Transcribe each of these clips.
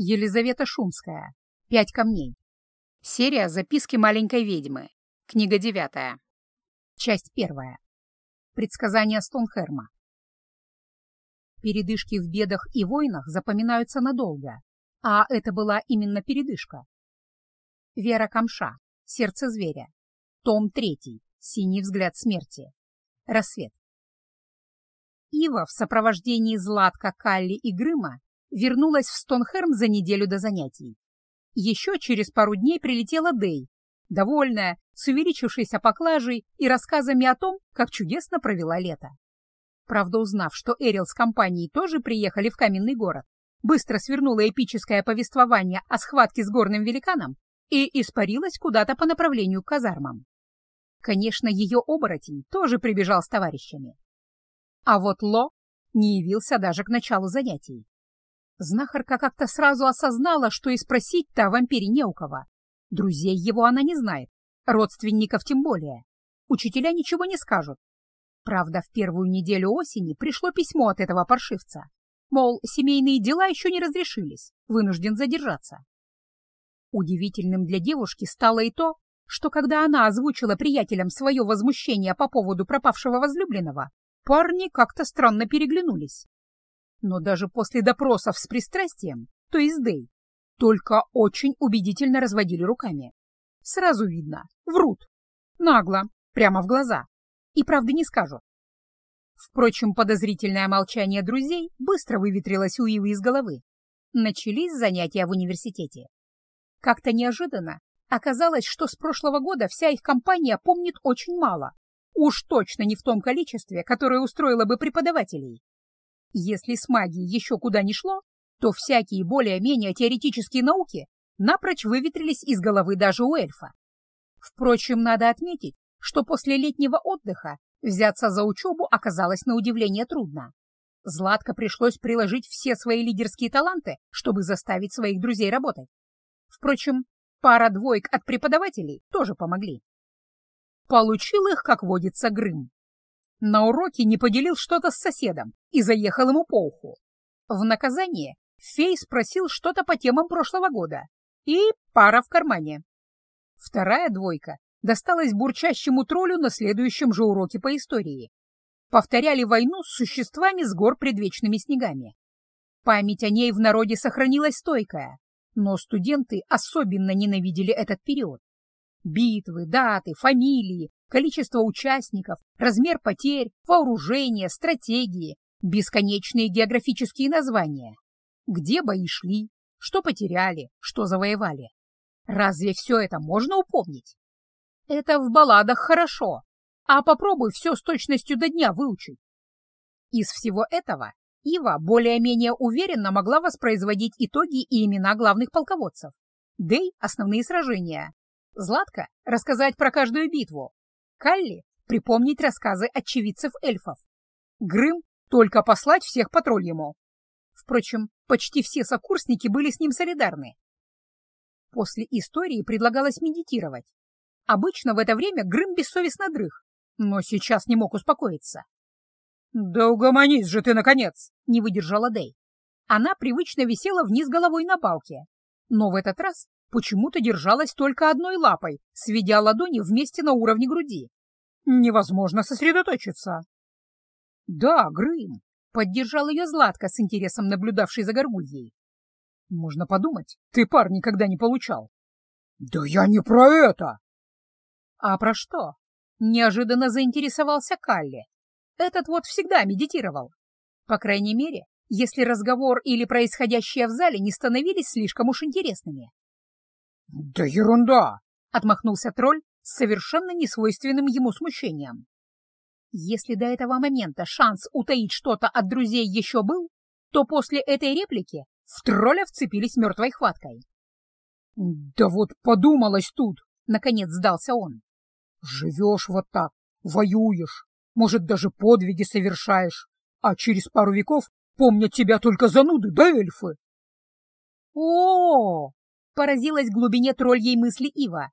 Елизавета Шумская. Пять камней. Серия «Записки маленькой ведьмы». Книга девятая. Часть первая. Предсказания Стонхерма. Передышки в бедах и войнах запоминаются надолго, а это была именно передышка. Вера Камша. Сердце зверя. Том третий. Синий взгляд смерти. Рассвет. Ива в сопровождении Златка, Калли и Грыма вернулась в Стонхерм за неделю до занятий. Еще через пару дней прилетела Дэй, довольная, с увеличившейся поклажей и рассказами о том, как чудесно провела лето. Правда, узнав, что Эрил с компанией тоже приехали в каменный город, быстро свернула эпическое повествование о схватке с горным великаном и испарилась куда-то по направлению к казармам. Конечно, ее оборотень тоже прибежал с товарищами. А вот Ло не явился даже к началу занятий. Знахарка как-то сразу осознала, что и спросить-то о вампире не у кого. Друзей его она не знает, родственников тем более. Учителя ничего не скажут. Правда, в первую неделю осени пришло письмо от этого паршивца. Мол, семейные дела еще не разрешились, вынужден задержаться. Удивительным для девушки стало и то, что когда она озвучила приятелям свое возмущение по поводу пропавшего возлюбленного, парни как-то странно переглянулись. Но даже после допросов с пристрастием, то есть Дэй, только очень убедительно разводили руками. Сразу видно, врут. Нагло, прямо в глаза. И правды не скажут. Впрочем, подозрительное молчание друзей быстро выветрилось у Ивы из головы. Начались занятия в университете. Как-то неожиданно оказалось, что с прошлого года вся их компания помнит очень мало. Уж точно не в том количестве, которое устроило бы преподавателей. Если с магией еще куда ни шло, то всякие более-менее теоретические науки напрочь выветрились из головы даже у эльфа. Впрочем, надо отметить, что после летнего отдыха взяться за учебу оказалось на удивление трудно. Златко пришлось приложить все свои лидерские таланты, чтобы заставить своих друзей работать. Впрочем, пара двоек от преподавателей тоже помогли. Получил их, как водится, Грым. На уроке не поделил что-то с соседом и заехал ему по уху. В наказание Фей спросил что-то по темам прошлого года, и пара в кармане. Вторая двойка досталась бурчащему троллю на следующем же уроке по истории. Повторяли войну с существами с гор предвечными снегами. Память о ней в народе сохранилась стойкая, но студенты особенно ненавидели этот период. Битвы, даты, фамилии, количество участников, размер потерь, вооружение, стратегии, бесконечные географические названия. Где бои шли, что потеряли, что завоевали. Разве все это можно упомнить? Это в балладах хорошо, а попробуй все с точностью до дня выучить. Из всего этого Ива более-менее уверенно могла воспроизводить итоги и имена главных полководцев. Дэй — основные сражения. Златка — рассказать про каждую битву. Калли — припомнить рассказы очевидцев эльфов. Грым — только послать всех по тролльему. Впрочем, почти все сокурсники были с ним солидарны. После истории предлагалось медитировать. Обычно в это время Грым бессовестно дрых, но сейчас не мог успокоиться. «Да угомонись же ты, наконец!» — не выдержала Дэй. Она привычно висела вниз головой на палке, но в этот раз почему-то держалась только одной лапой, сведя ладони вместе на уровне груди. Невозможно сосредоточиться. «Да, Грым!» — поддержал ее Златка с интересом наблюдавший за горгульей. «Можно подумать, ты пар никогда не получал». «Да я не про это!» «А про что?» — неожиданно заинтересовался Калли. Этот вот всегда медитировал. По крайней мере, если разговор или происходящее в зале не становились слишком уж интересными. «Да ерунда!» — отмахнулся тролль с совершенно несвойственным ему смущением. Если до этого момента шанс утаить что-то от друзей еще был, то после этой реплики в тролля вцепились мертвой хваткой. «Да вот подумалось тут!» — наконец сдался он. «Живешь вот так, воюешь, может, даже подвиги совершаешь, а через пару веков помнят тебя только зануды, да, эльфы? О, -о, -о, поразилась глубине тролльей мысли Ива.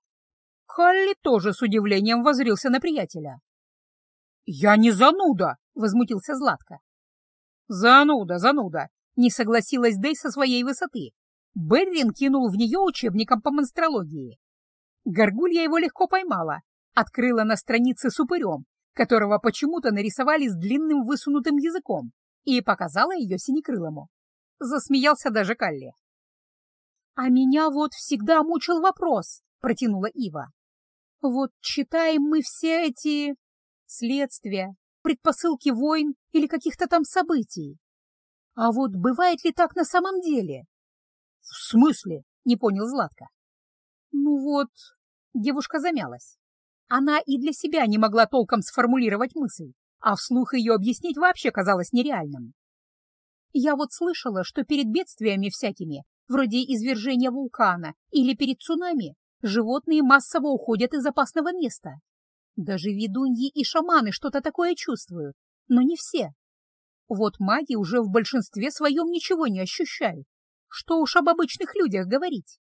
Халли тоже с удивлением возрился на приятеля. «Я не зануда!» — возмутился Златко. «Зануда, зануда!» — не согласилась Дэй со своей высоты. Беррин кинул в нее учебником по монстрологии. Горгулья его легко поймала, открыла на странице с упырем, которого почему-то нарисовали с длинным высунутым языком, и показала ее синекрылому. Засмеялся даже Калли. «А меня вот всегда мучил вопрос», — протянула Ива. «Вот читаем мы все эти следствия, предпосылки войн или каких-то там событий. А вот бывает ли так на самом деле?» «В смысле?» — не понял Златка. «Ну вот...» — девушка замялась. Она и для себя не могла толком сформулировать мысль, а вслух ее объяснить вообще казалось нереальным. Я вот слышала, что перед бедствиями всякими, вроде извержения вулкана или перед цунами, животные массово уходят из опасного места. Даже ведуньи и шаманы что-то такое чувствуют, но не все. Вот маги уже в большинстве своем ничего не ощущают. Что уж об обычных людях говорить.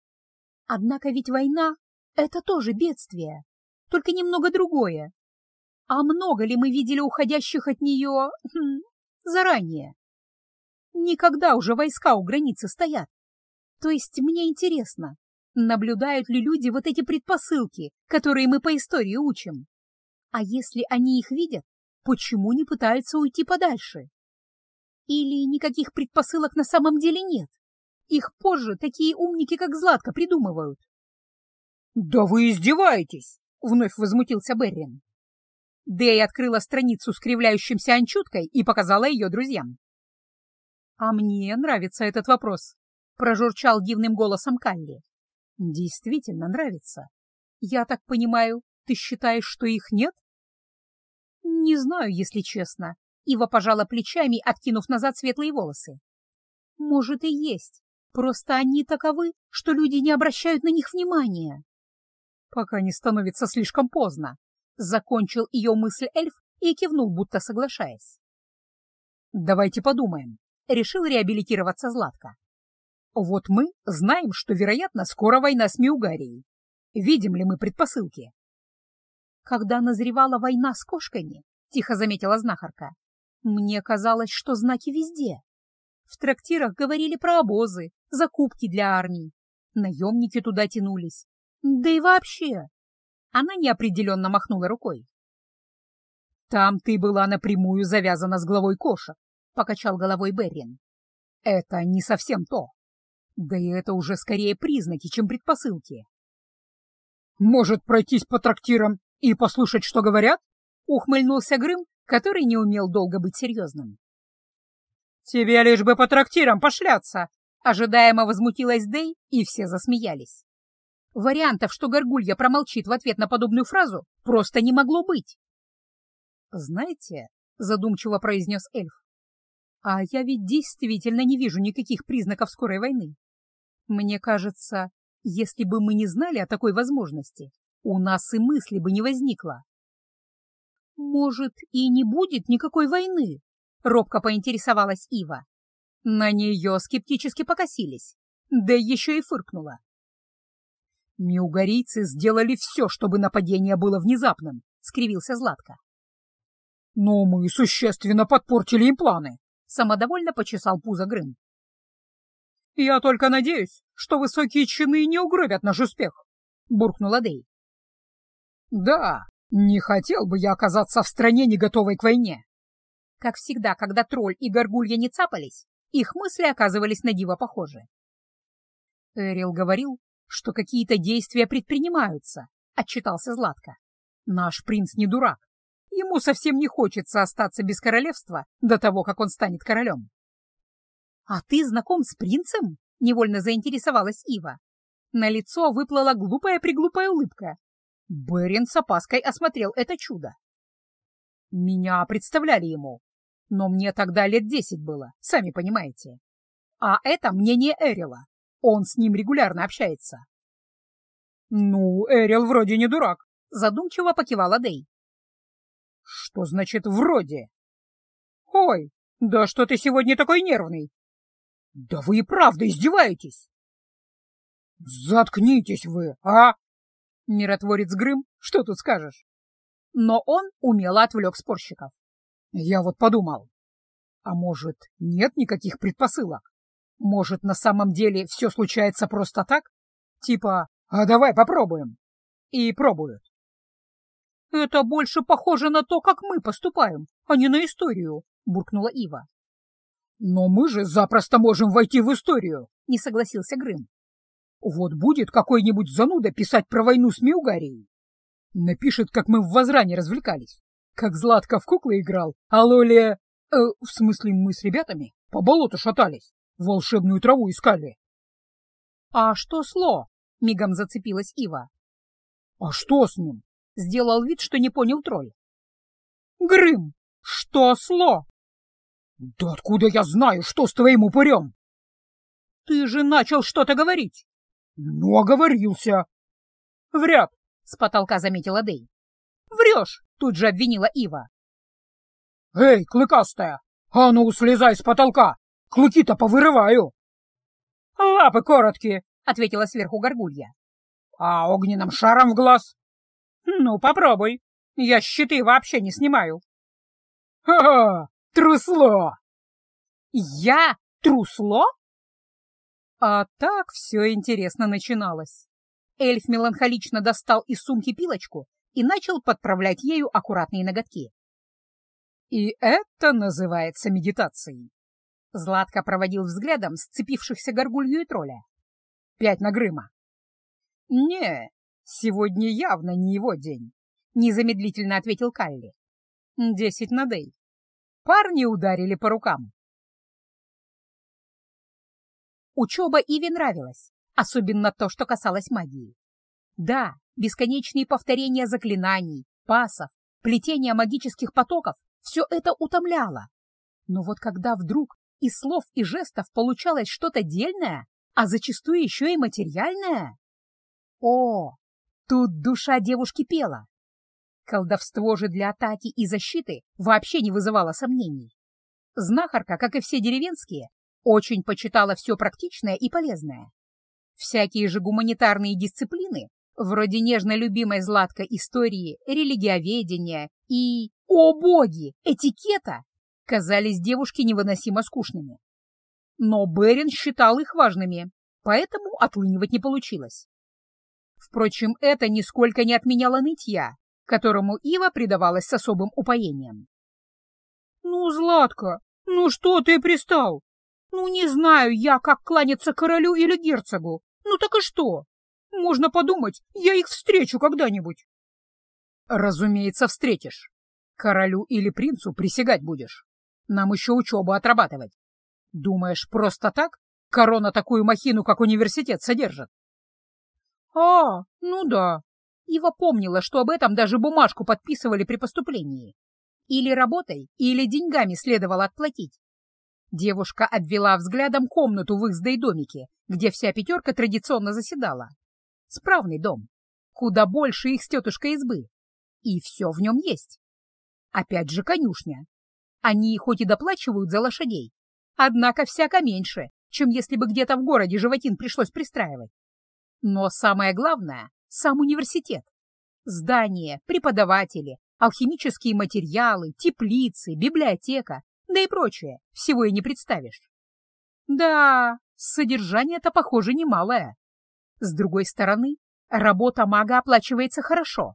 Однако ведь война — это тоже бедствие только немного другое. А много ли мы видели уходящих от нее хм, заранее? Никогда уже войска у границы стоят. То есть мне интересно, наблюдают ли люди вот эти предпосылки, которые мы по истории учим? А если они их видят, почему не пытаются уйти подальше? Или никаких предпосылок на самом деле нет? Их позже такие умники, как Златка, придумывают. «Да вы издеваетесь!» — вновь возмутился Беррин. Дэй открыла страницу с кривляющимся анчуткой и показала ее друзьям. «А мне нравится этот вопрос», — прожурчал дивным голосом Калли. «Действительно нравится. Я так понимаю, ты считаешь, что их нет?» «Не знаю, если честно», — Ива пожала плечами, откинув назад светлые волосы. «Может, и есть. Просто они таковы, что люди не обращают на них внимания» пока не становится слишком поздно. Закончил ее мысль эльф и кивнул, будто соглашаясь. «Давайте подумаем», — решил реабилитироваться Златко. «Вот мы знаем, что, вероятно, скоро война с Миугарией. Видим ли мы предпосылки?» «Когда назревала война с кошками», — тихо заметила знахарка, «мне казалось, что знаки везде. В трактирах говорили про обозы, закупки для армий. Наемники туда тянулись, да и вообще. Она неопределенно махнула рукой. «Там ты была напрямую завязана с главой кошек», — покачал головой Беррин. «Это не совсем то. Да и это уже скорее признаки, чем предпосылки». «Может, пройтись по трактирам и послушать, что говорят?» — ухмыльнулся Грым, который не умел долго быть серьезным. «Тебе лишь бы по трактирам пошляться!» — ожидаемо возмутилась Дэй, и все засмеялись. Вариантов, что Горгулья промолчит в ответ на подобную фразу, просто не могло быть. «Знаете», — задумчиво произнес эльф, «а я ведь действительно не вижу никаких признаков скорой войны. Мне кажется, если бы мы не знали о такой возможности, у нас и мысли бы не возникло». «Может, и не будет никакой войны?» — робко поинтересовалась Ива. На нее скептически покосились, да еще и фыркнула. «Неугорийцы сделали все, чтобы нападение было внезапным», — скривился Златко. «Но мы существенно подпортили им планы», — самодовольно почесал пузо Грым. «Я только надеюсь, что высокие чины не угробят наш успех», — буркнула Дэй. «Да, не хотел бы я оказаться в стране, не готовой к войне». Как всегда, когда тролль и горгулья не цапались, их мысли оказывались на диво похожи. Эрил говорил, что какие-то действия предпринимаются, — отчитался Златко. Наш принц не дурак. Ему совсем не хочется остаться без королевства до того, как он станет королем. — А ты знаком с принцем? — невольно заинтересовалась Ива. На лицо выплыла глупая-приглупая улыбка. Берин с опаской осмотрел это чудо. Меня представляли ему, но мне тогда лет десять было, сами понимаете. А это мнение Эрила. Он с ним регулярно общается. «Ну, Эрил вроде не дурак», — задумчиво покивала Дэй. «Что значит «вроде»?» «Ой, да что ты сегодня такой нервный?» «Да вы и правда издеваетесь!» «Заткнитесь вы, а!» Миротворец Грым, что тут скажешь? Но он умело отвлек спорщиков. «Я вот подумал, а может, нет никаких предпосылок? Может, на самом деле все случается просто так? Типа, а давай попробуем. И пробуют. Это больше похоже на то, как мы поступаем, а не на историю, буркнула Ива. Но мы же запросто можем войти в историю, не согласился Грым. Вот будет какой-нибудь зануда писать про войну с Миугарией. Напишет, как мы в Возране развлекались, как Златко в куклы играл, а Лоля... Э, в смысле, мы с ребятами по болоту шатались, волшебную траву искали. — А что сло? — мигом зацепилась Ива. — А что с ним? — сделал вид, что не понял тролль. — Грым, что сло? — Да откуда я знаю, что с твоим упырем? — Ты же начал что-то говорить. — Ну, оговорился. — Вряд, — с потолка заметила Дэй. — Врешь, — тут же обвинила Ива. — Эй, клыкастая, а ну слезай с потолка, клыки-то повырываю. — Лапы короткие, — ответила сверху горгулья. — А огненным шаром в глаз? — Ну, попробуй. Я щиты вообще не снимаю. — Ха-ха, трусло! — Я трусло? А так все интересно начиналось. Эльф меланхолично достал из сумки пилочку и начал подправлять ею аккуратные ноготки. «И это называется медитацией!» Златко проводил взглядом сцепившихся горгулью и тролля. «Пять на Грыма!» «Не, сегодня явно не его день», — незамедлительно ответил Калли. «Десять на Дэй. Парни ударили по рукам». Учеба Иве нравилась, особенно то, что касалось магии. Да, бесконечные повторения заклинаний, пасов, плетения магических потоков — все это утомляло. Но вот когда вдруг из слов и жестов получалось что-то дельное, а зачастую еще и материальное... О, тут душа девушки пела. Колдовство же для атаки и защиты вообще не вызывало сомнений. Знахарка, как и все деревенские, очень почитала все практичное и полезное. Всякие же гуманитарные дисциплины, вроде нежно любимой Златка истории, религиоведения и, о боги, этикета, казались девушке невыносимо скучными. Но Берин считал их важными, поэтому отлынивать не получилось. Впрочем, это нисколько не отменяло нытья, которому Ива предавалась с особым упоением. «Ну, Златка, ну что ты пристал? Ну, не знаю я, как кланяться королю или герцогу. Ну так и что? Можно подумать, я их встречу когда-нибудь». «Разумеется, встретишь. Королю или принцу присягать будешь. Нам еще учебу отрабатывать. Думаешь, просто так корона такую махину, как университет, содержит? А, ну да. Ива помнила, что об этом даже бумажку подписывали при поступлении. Или работой, или деньгами следовало отплатить. Девушка обвела взглядом комнату в их домике, где вся пятерка традиционно заседала. Справный дом. Куда больше их с тетушкой избы. И все в нем есть. Опять же конюшня. Они хоть и доплачивают за лошадей, однако всяко меньше, чем если бы где-то в городе животин пришлось пристраивать. Но самое главное — сам университет. Здания, преподаватели, алхимические материалы, теплицы, библиотека, да и прочее, всего и не представишь. Да, содержание-то, похоже, немалое. С другой стороны, работа мага оплачивается хорошо.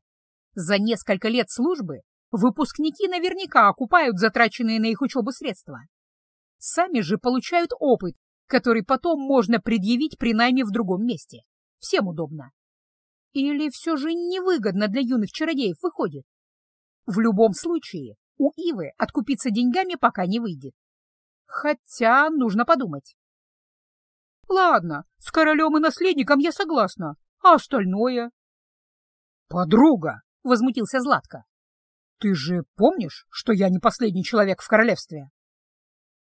За несколько лет службы Выпускники наверняка окупают затраченные на их учебу средства. Сами же получают опыт, который потом можно предъявить при найме в другом месте. Всем удобно. Или все же невыгодно для юных чародеев выходит? В любом случае, у Ивы откупиться деньгами пока не выйдет. Хотя нужно подумать. Ладно, с королем и наследником я согласна, а остальное? Подруга, — возмутился Златко. Ты же помнишь, что я не последний человек в королевстве?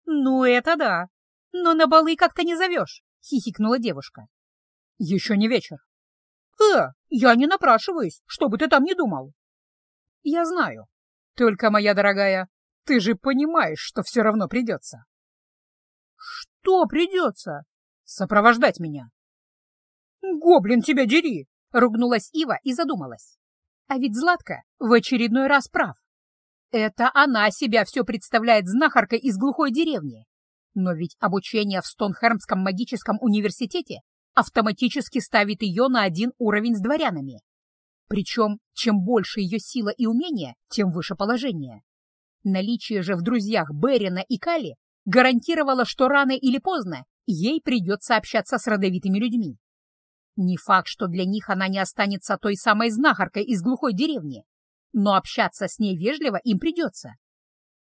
Ну, это да. Но на балы как-то не зовешь, хихикнула девушка. Еще не вечер. Э, я не напрашиваюсь, что бы ты там не думал. Я знаю. Только, моя дорогая, ты же понимаешь, что все равно придется. Что придется? Сопровождать меня. Гоблин тебя дери! Ругнулась Ива и задумалась. А ведь Златка в очередной раз прав. Это она себя все представляет знахаркой из глухой деревни. Но ведь обучение в Стонхермском магическом университете автоматически ставит ее на один уровень с дворянами. Причем, чем больше ее сила и умения, тем выше положение. Наличие же в друзьях Берина и Кали гарантировало, что рано или поздно ей придется общаться с родовитыми людьми. Не факт, что для них она не останется той самой знахаркой из глухой деревни, но общаться с ней вежливо им придется.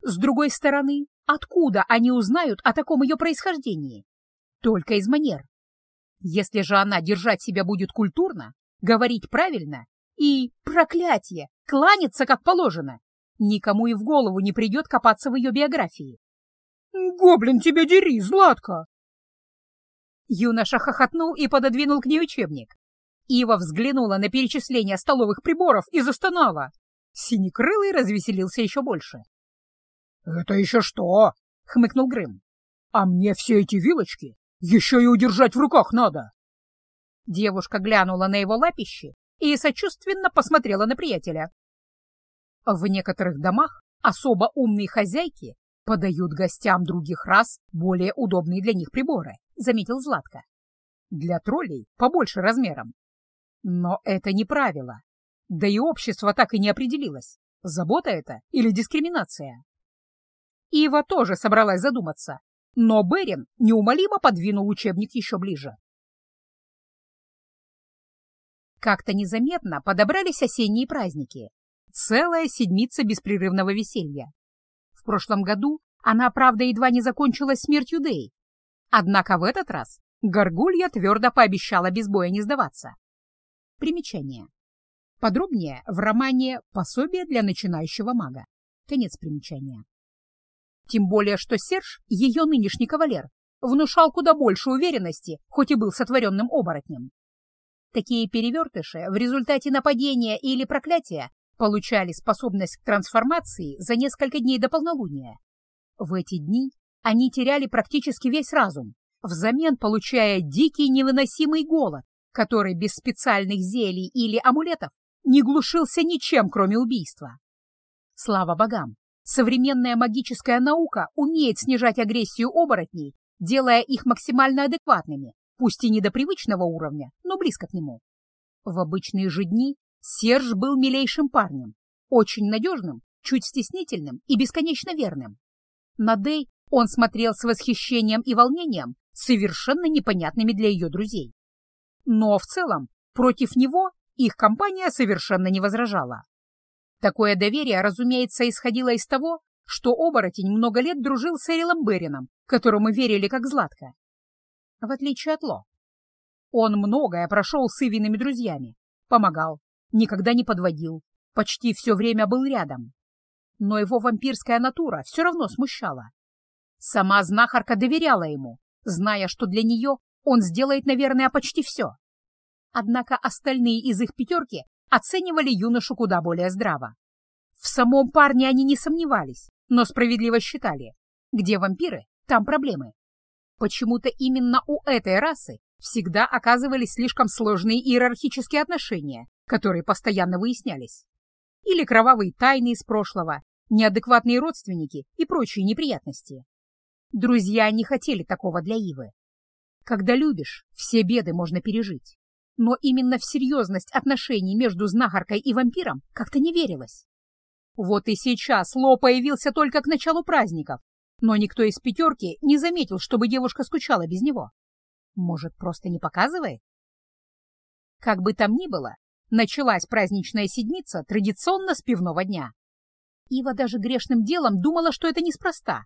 С другой стороны, откуда они узнают о таком ее происхождении? Только из манер. Если же она держать себя будет культурно, говорить правильно и, проклятие, кланяться как положено, никому и в голову не придет копаться в ее биографии. «Гоблин, тебя дери, Златка!» Юноша хохотнул и пододвинул к ней учебник. Ива взглянула на перечисление столовых приборов и застонала. Синекрылый развеселился еще больше. «Это еще что?» — хмыкнул Грым. «А мне все эти вилочки еще и удержать в руках надо!» Девушка глянула на его лапище и сочувственно посмотрела на приятеля. В некоторых домах особо умные хозяйки подают гостям других рас более удобные для них приборы, заметил Златко. Для троллей побольше размером. Но это не правило. Да и общество так и не определилось, забота это или дискриминация. Ива тоже собралась задуматься, но Берин неумолимо подвинул учебник еще ближе. Как-то незаметно подобрались осенние праздники. Целая седмица беспрерывного веселья. В прошлом году она, правда, едва не закончилась смертью Дэй. Однако в этот раз Горгулья твердо пообещала без боя не сдаваться. Примечание. Подробнее в романе «Пособие для начинающего мага». Конец примечания. Тем более, что Серж, ее нынешний кавалер, внушал куда больше уверенности, хоть и был сотворенным оборотнем. Такие перевертыши в результате нападения или проклятия получали способность к трансформации за несколько дней до полнолуния. В эти дни они теряли практически весь разум, взамен получая дикий невыносимый голод, который без специальных зелий или амулетов не глушился ничем, кроме убийства. Слава богам, Современная магическая наука умеет снижать агрессию оборотней, делая их максимально адекватными, пусть и не до привычного уровня, но близко к нему. В обычные же дни Серж был милейшим парнем, очень надежным, чуть стеснительным и бесконечно верным. На Дэй он смотрел с восхищением и волнением, совершенно непонятными для ее друзей. Но в целом против него их компания совершенно не возражала. Такое доверие, разумеется, исходило из того, что оборотень много лет дружил с Эрилом Берином, которому верили как Златка. В отличие от Ло. Он многое прошел с Ивиными друзьями, помогал, никогда не подводил, почти все время был рядом. Но его вампирская натура все равно смущала. Сама знахарка доверяла ему, зная, что для нее он сделает, наверное, почти все. Однако остальные из их пятерки оценивали юношу куда более здраво. В самом парне они не сомневались, но справедливо считали, где вампиры, там проблемы. Почему-то именно у этой расы всегда оказывались слишком сложные иерархические отношения, которые постоянно выяснялись. Или кровавые тайны из прошлого, неадекватные родственники и прочие неприятности. Друзья не хотели такого для Ивы. Когда любишь, все беды можно пережить но именно в серьезность отношений между знахаркой и вампиром как-то не верилось. Вот и сейчас Ло появился только к началу праздников, но никто из пятерки не заметил, чтобы девушка скучала без него. Может, просто не показывает? Как бы там ни было, началась праздничная седмица традиционно с пивного дня. Ива даже грешным делом думала, что это неспроста.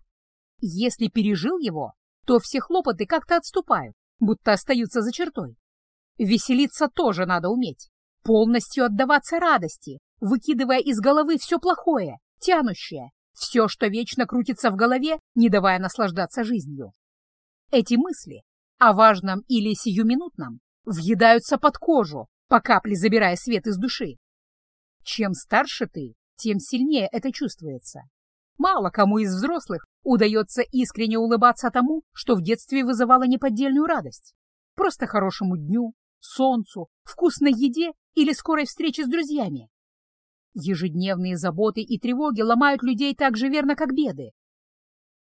Если пережил его, то все хлопоты как-то отступают, будто остаются за чертой. Веселиться тоже надо уметь, полностью отдаваться радости, выкидывая из головы все плохое, тянущее, все, что вечно крутится в голове, не давая наслаждаться жизнью. Эти мысли о важном или сиюминутном въедаются под кожу, по капле забирая свет из души. Чем старше ты, тем сильнее это чувствуется. Мало кому из взрослых удается искренне улыбаться тому, что в детстве вызывало неподдельную радость. Просто хорошему дню, солнцу, вкусной еде или скорой встрече с друзьями. Ежедневные заботы и тревоги ломают людей так же верно, как беды.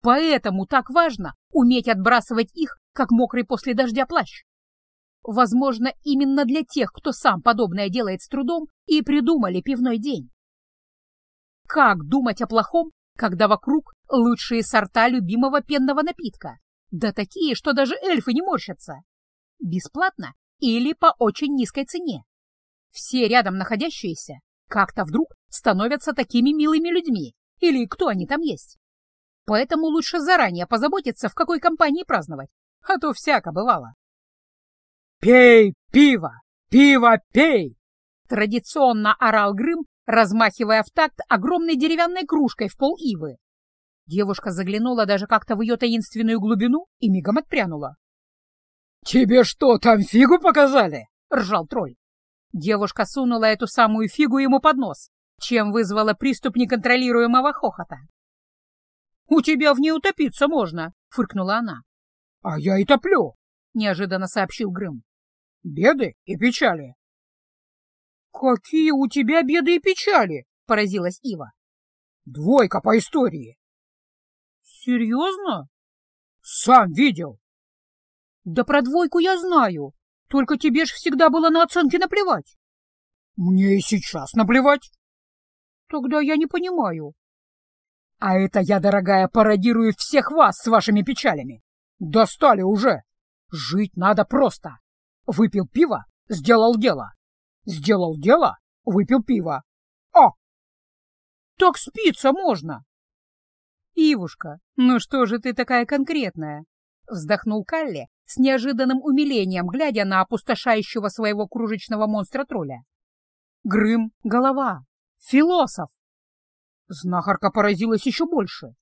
Поэтому так важно уметь отбрасывать их, как мокрый после дождя плащ. Возможно, именно для тех, кто сам подобное делает с трудом, и придумали пивной день. Как думать о плохом, когда вокруг лучшие сорта любимого пенного напитка? Да такие, что даже эльфы не морщатся. Бесплатно или по очень низкой цене. Все рядом находящиеся как-то вдруг становятся такими милыми людьми, или кто они там есть. Поэтому лучше заранее позаботиться, в какой компании праздновать, а то всяко бывало. «Пей пиво! Пиво пей!» Традиционно орал Грым, размахивая в такт огромной деревянной кружкой в пол ивы. Девушка заглянула даже как-то в ее таинственную глубину и мигом отпрянула. «Тебе что, там фигу показали?» — ржал тролль. Девушка сунула эту самую фигу ему под нос, чем вызвала приступ неконтролируемого хохота. «У тебя в ней утопиться можно», — фыркнула она. «А я и топлю», — неожиданно сообщил Грым. «Беды и печали». «Какие у тебя беды и печали?» — поразилась Ива. «Двойка по истории». «Серьезно?» «Сам видел». «Да про двойку я знаю. Только тебе ж всегда было на оценки наплевать». «Мне и сейчас наплевать». «Тогда я не понимаю». «А это я, дорогая, пародирую всех вас с вашими печалями. Достали уже. Жить надо просто. Выпил пиво, сделал дело. Сделал дело, выпил пиво. О! Так спиться можно. Ивушка, ну что же ты такая конкретная? Вздохнул Калли с неожиданным умилением, глядя на опустошающего своего кружечного монстра-тролля. Грым — голова. Философ. Знахарка поразилась еще больше.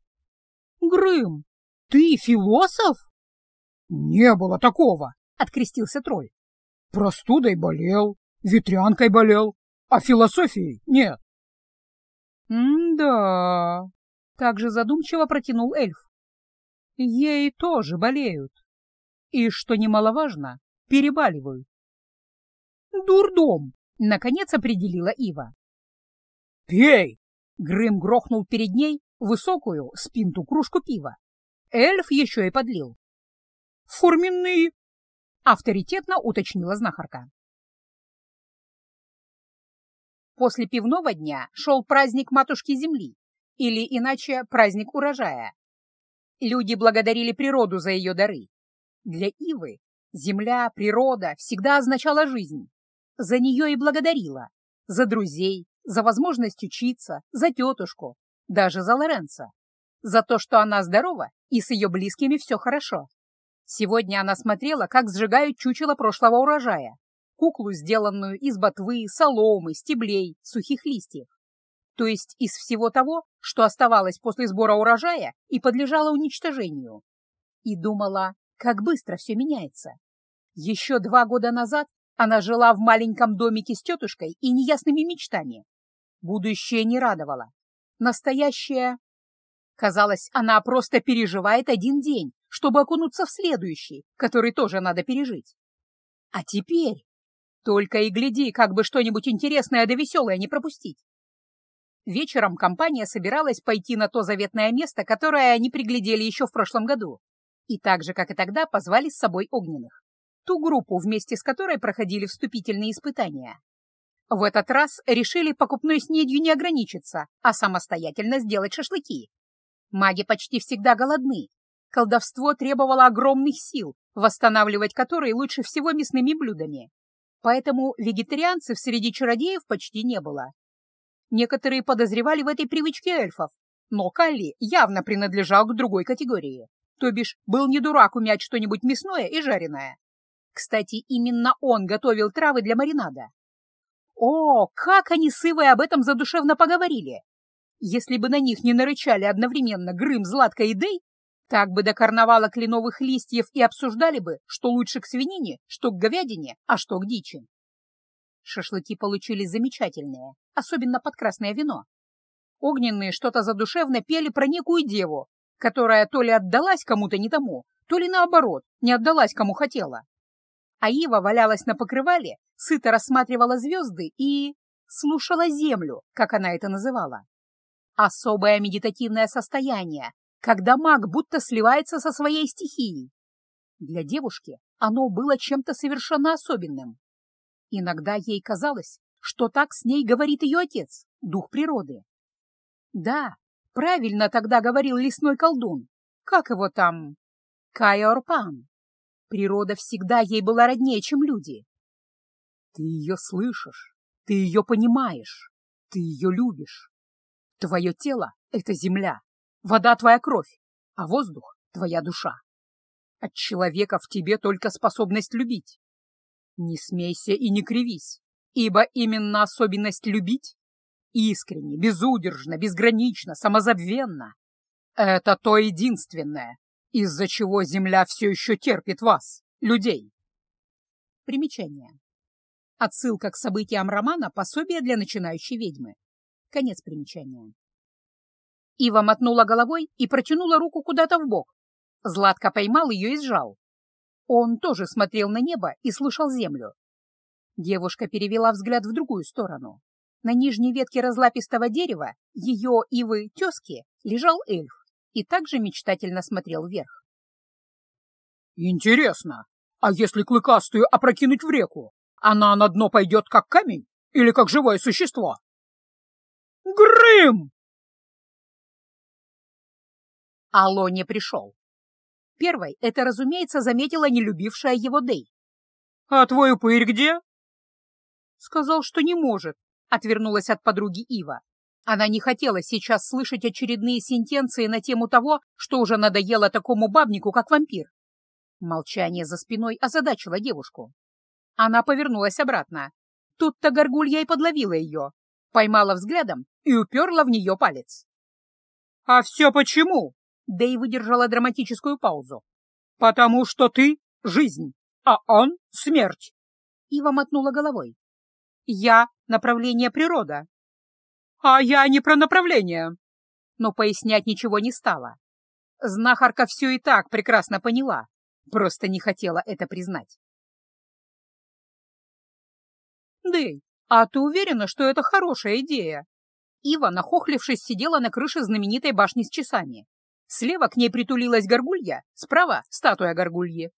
Грым, ты философ? Не было такого, — открестился тролль. Простудой болел, ветрянкой болел, а философией нет. «М-да», — также задумчиво протянул эльф. «Ей тоже болеют. И, что немаловажно, перебаливают». «Дурдом», — наконец определила Ива. «Пей!» — Грым грохнул перед ней высокую спинту кружку пива. Эльф еще и подлил. «Форменные!» — авторитетно уточнила знахарка. После пивного дня шел праздник Матушки Земли, или иначе праздник урожая. Люди благодарили природу за ее дары. Для Ивы земля, природа всегда означала жизнь. За нее и благодарила. За друзей, за возможность учиться, за тетушку, даже за Лоренца. За то, что она здорова и с ее близкими все хорошо. Сегодня она смотрела, как сжигают чучело прошлого урожая, куклу, сделанную из ботвы, соломы, стеблей, сухих листьев. То есть из всего того, что оставалось после сбора урожая и подлежало уничтожению. И думала, как быстро все меняется. Еще два года назад она жила в маленьком домике с тетушкой и неясными мечтами. Будущее не радовало. Настоящее... Казалось, она просто переживает один день, чтобы окунуться в следующий, который тоже надо пережить. А теперь только и гляди, как бы что-нибудь интересное да веселое не пропустить. Вечером компания собиралась пойти на то заветное место, которое они приглядели еще в прошлом году. И так же, как и тогда, позвали с собой огненных. Ту группу, вместе с которой проходили вступительные испытания. В этот раз решили покупной снедью не ограничиться, а самостоятельно сделать шашлыки. Маги почти всегда голодны. Колдовство требовало огромных сил, восстанавливать которые лучше всего мясными блюдами поэтому вегетарианцев среди чародеев почти не было. Некоторые подозревали в этой привычке эльфов, но Калли явно принадлежал к другой категории, то бишь был не дурак умять что-нибудь мясное и жареное. Кстати, именно он готовил травы для маринада. О, как они с Ивой об этом задушевно поговорили! Если бы на них не нарычали одновременно Грым, Златка и Дэй, так бы до карнавала кленовых листьев и обсуждали бы, что лучше к свинине, что к говядине, а что к дичи. Шашлыки получились замечательные, особенно под красное вино. Огненные что-то задушевно пели про некую деву, которая то ли отдалась кому-то не тому, то ли наоборот, не отдалась кому хотела. А Ива валялась на покрывале, сыто рассматривала звезды и... слушала землю, как она это называла. Особое медитативное состояние, когда маг будто сливается со своей стихией. Для девушки оно было чем-то совершенно особенным. Иногда ей казалось, что так с ней говорит ее отец, дух природы. Да, правильно тогда говорил лесной колдун. Как его там? Кайорпан. Природа всегда ей была роднее, чем люди. Ты ее слышишь, ты ее понимаешь, ты ее любишь. Твое тело — это земля, вода — твоя кровь, а воздух — твоя душа. От человека в тебе только способность любить. Не смейся и не кривись, ибо именно особенность любить искренне, безудержно, безгранично, самозабвенно — это то единственное, из-за чего Земля все еще терпит вас, людей. Примечание. Отсылка к событиям романа «Пособие для начинающей ведьмы». Конец примечания. Ива мотнула головой и протянула руку куда-то в бок. Златко поймал ее и сжал. Он тоже смотрел на небо и слышал землю. Девушка перевела взгляд в другую сторону. На нижней ветке разлапистого дерева ее ивы тезки лежал эльф и также мечтательно смотрел вверх. «Интересно, а если клыкастую опрокинуть в реку, она на дно пойдет как камень или как живое существо?» «Грым!» Алло не пришел. Первой это, разумеется, заметила нелюбившая его Дей. «А твой упырь где?» Сказал, что не может, отвернулась от подруги Ива. Она не хотела сейчас слышать очередные сентенции на тему того, что уже надоело такому бабнику, как вампир. Молчание за спиной озадачило девушку. Она повернулась обратно. Тут-то горгулья и подловила ее, поймала взглядом и уперла в нее палец. «А все почему?» Да выдержала драматическую паузу. «Потому что ты — жизнь, а он — смерть!» Ива мотнула головой. «Я — направление природа». «А я не про направление!» Но пояснять ничего не стала. Знахарка все и так прекрасно поняла, просто не хотела это признать. «Дэй, а ты уверена, что это хорошая идея?» Ива, нахохлившись, сидела на крыше знаменитой башни с часами. Слева к ней притулилась горгулья, справа — статуя горгульи.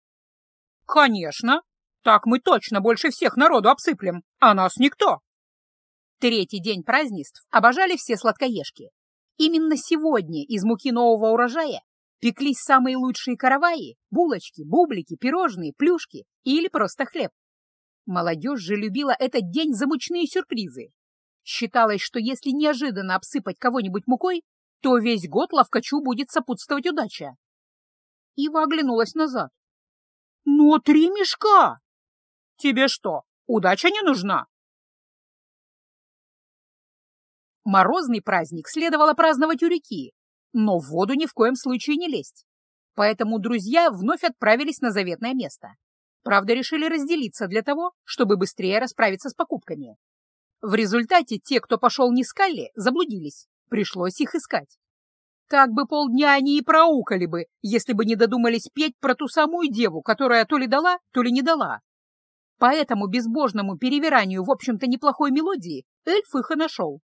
«Конечно! Так мы точно больше всех народу обсыплем, а нас никто!» Третий день празднеств обожали все сладкоежки. Именно сегодня из муки нового урожая пеклись самые лучшие караваи, булочки, бублики, пирожные, плюшки или просто хлеб. Молодежь же любила этот день за мучные сюрпризы. Считалось, что если неожиданно обсыпать кого-нибудь мукой, то весь год ловкачу будет сопутствовать удача. Ива оглянулась назад. «Но три мешка! Тебе что, удача не нужна?» Морозный праздник следовало праздновать у реки, но в воду ни в коем случае не лезть. Поэтому друзья вновь отправились на заветное место. Правда, решили разделиться для того, чтобы быстрее расправиться с покупками. В результате те, кто пошел не с Калли, заблудились. Пришлось их искать. Так бы полдня они и проукали бы, если бы не додумались петь про ту самую деву, которая то ли дала, то ли не дала. По этому безбожному перевиранию, в общем-то, неплохой мелодии эльф их и нашел.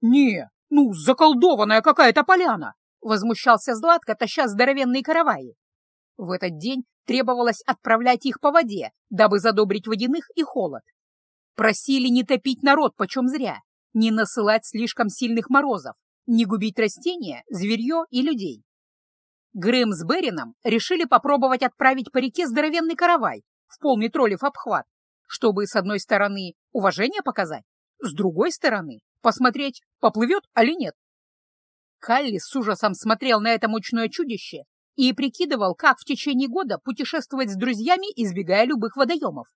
«Не, ну, заколдованная какая-то поляна!» — возмущался Златко, таща здоровенные караваи. В этот день требовалось отправлять их по воде, дабы задобрить водяных и холод. Просили не топить народ почем зря, не насылать слишком сильных морозов, не губить растения, зверье и людей. Грэм с Берином решили попробовать отправить по реке здоровенный каравай в полный троллев обхват, чтобы, с одной стороны, уважение показать, с другой стороны, посмотреть, поплывет или нет. Калли с ужасом смотрел на это мучное чудище и прикидывал, как в течение года путешествовать с друзьями, избегая любых водоемов,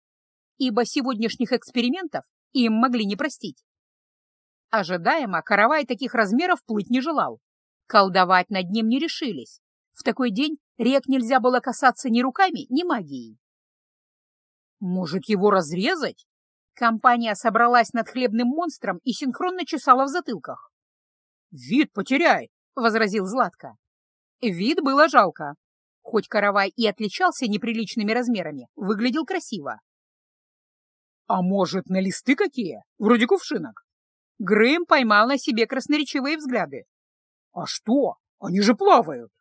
ибо сегодняшних экспериментов им могли не простить. Ожидаемо, каравай таких размеров плыть не желал. Колдовать над ним не решились. В такой день рек нельзя было касаться ни руками, ни магией. «Может, его разрезать?» Компания собралась над хлебным монстром и синхронно чесала в затылках. «Вид потеряй!» — возразил Златко. Вид было жалко. Хоть каравай и отличался неприличными размерами, выглядел красиво. «А может, на листы какие? Вроде кувшинок?» Грэм поймал на себе красноречивые взгляды. «А что? Они же плавают.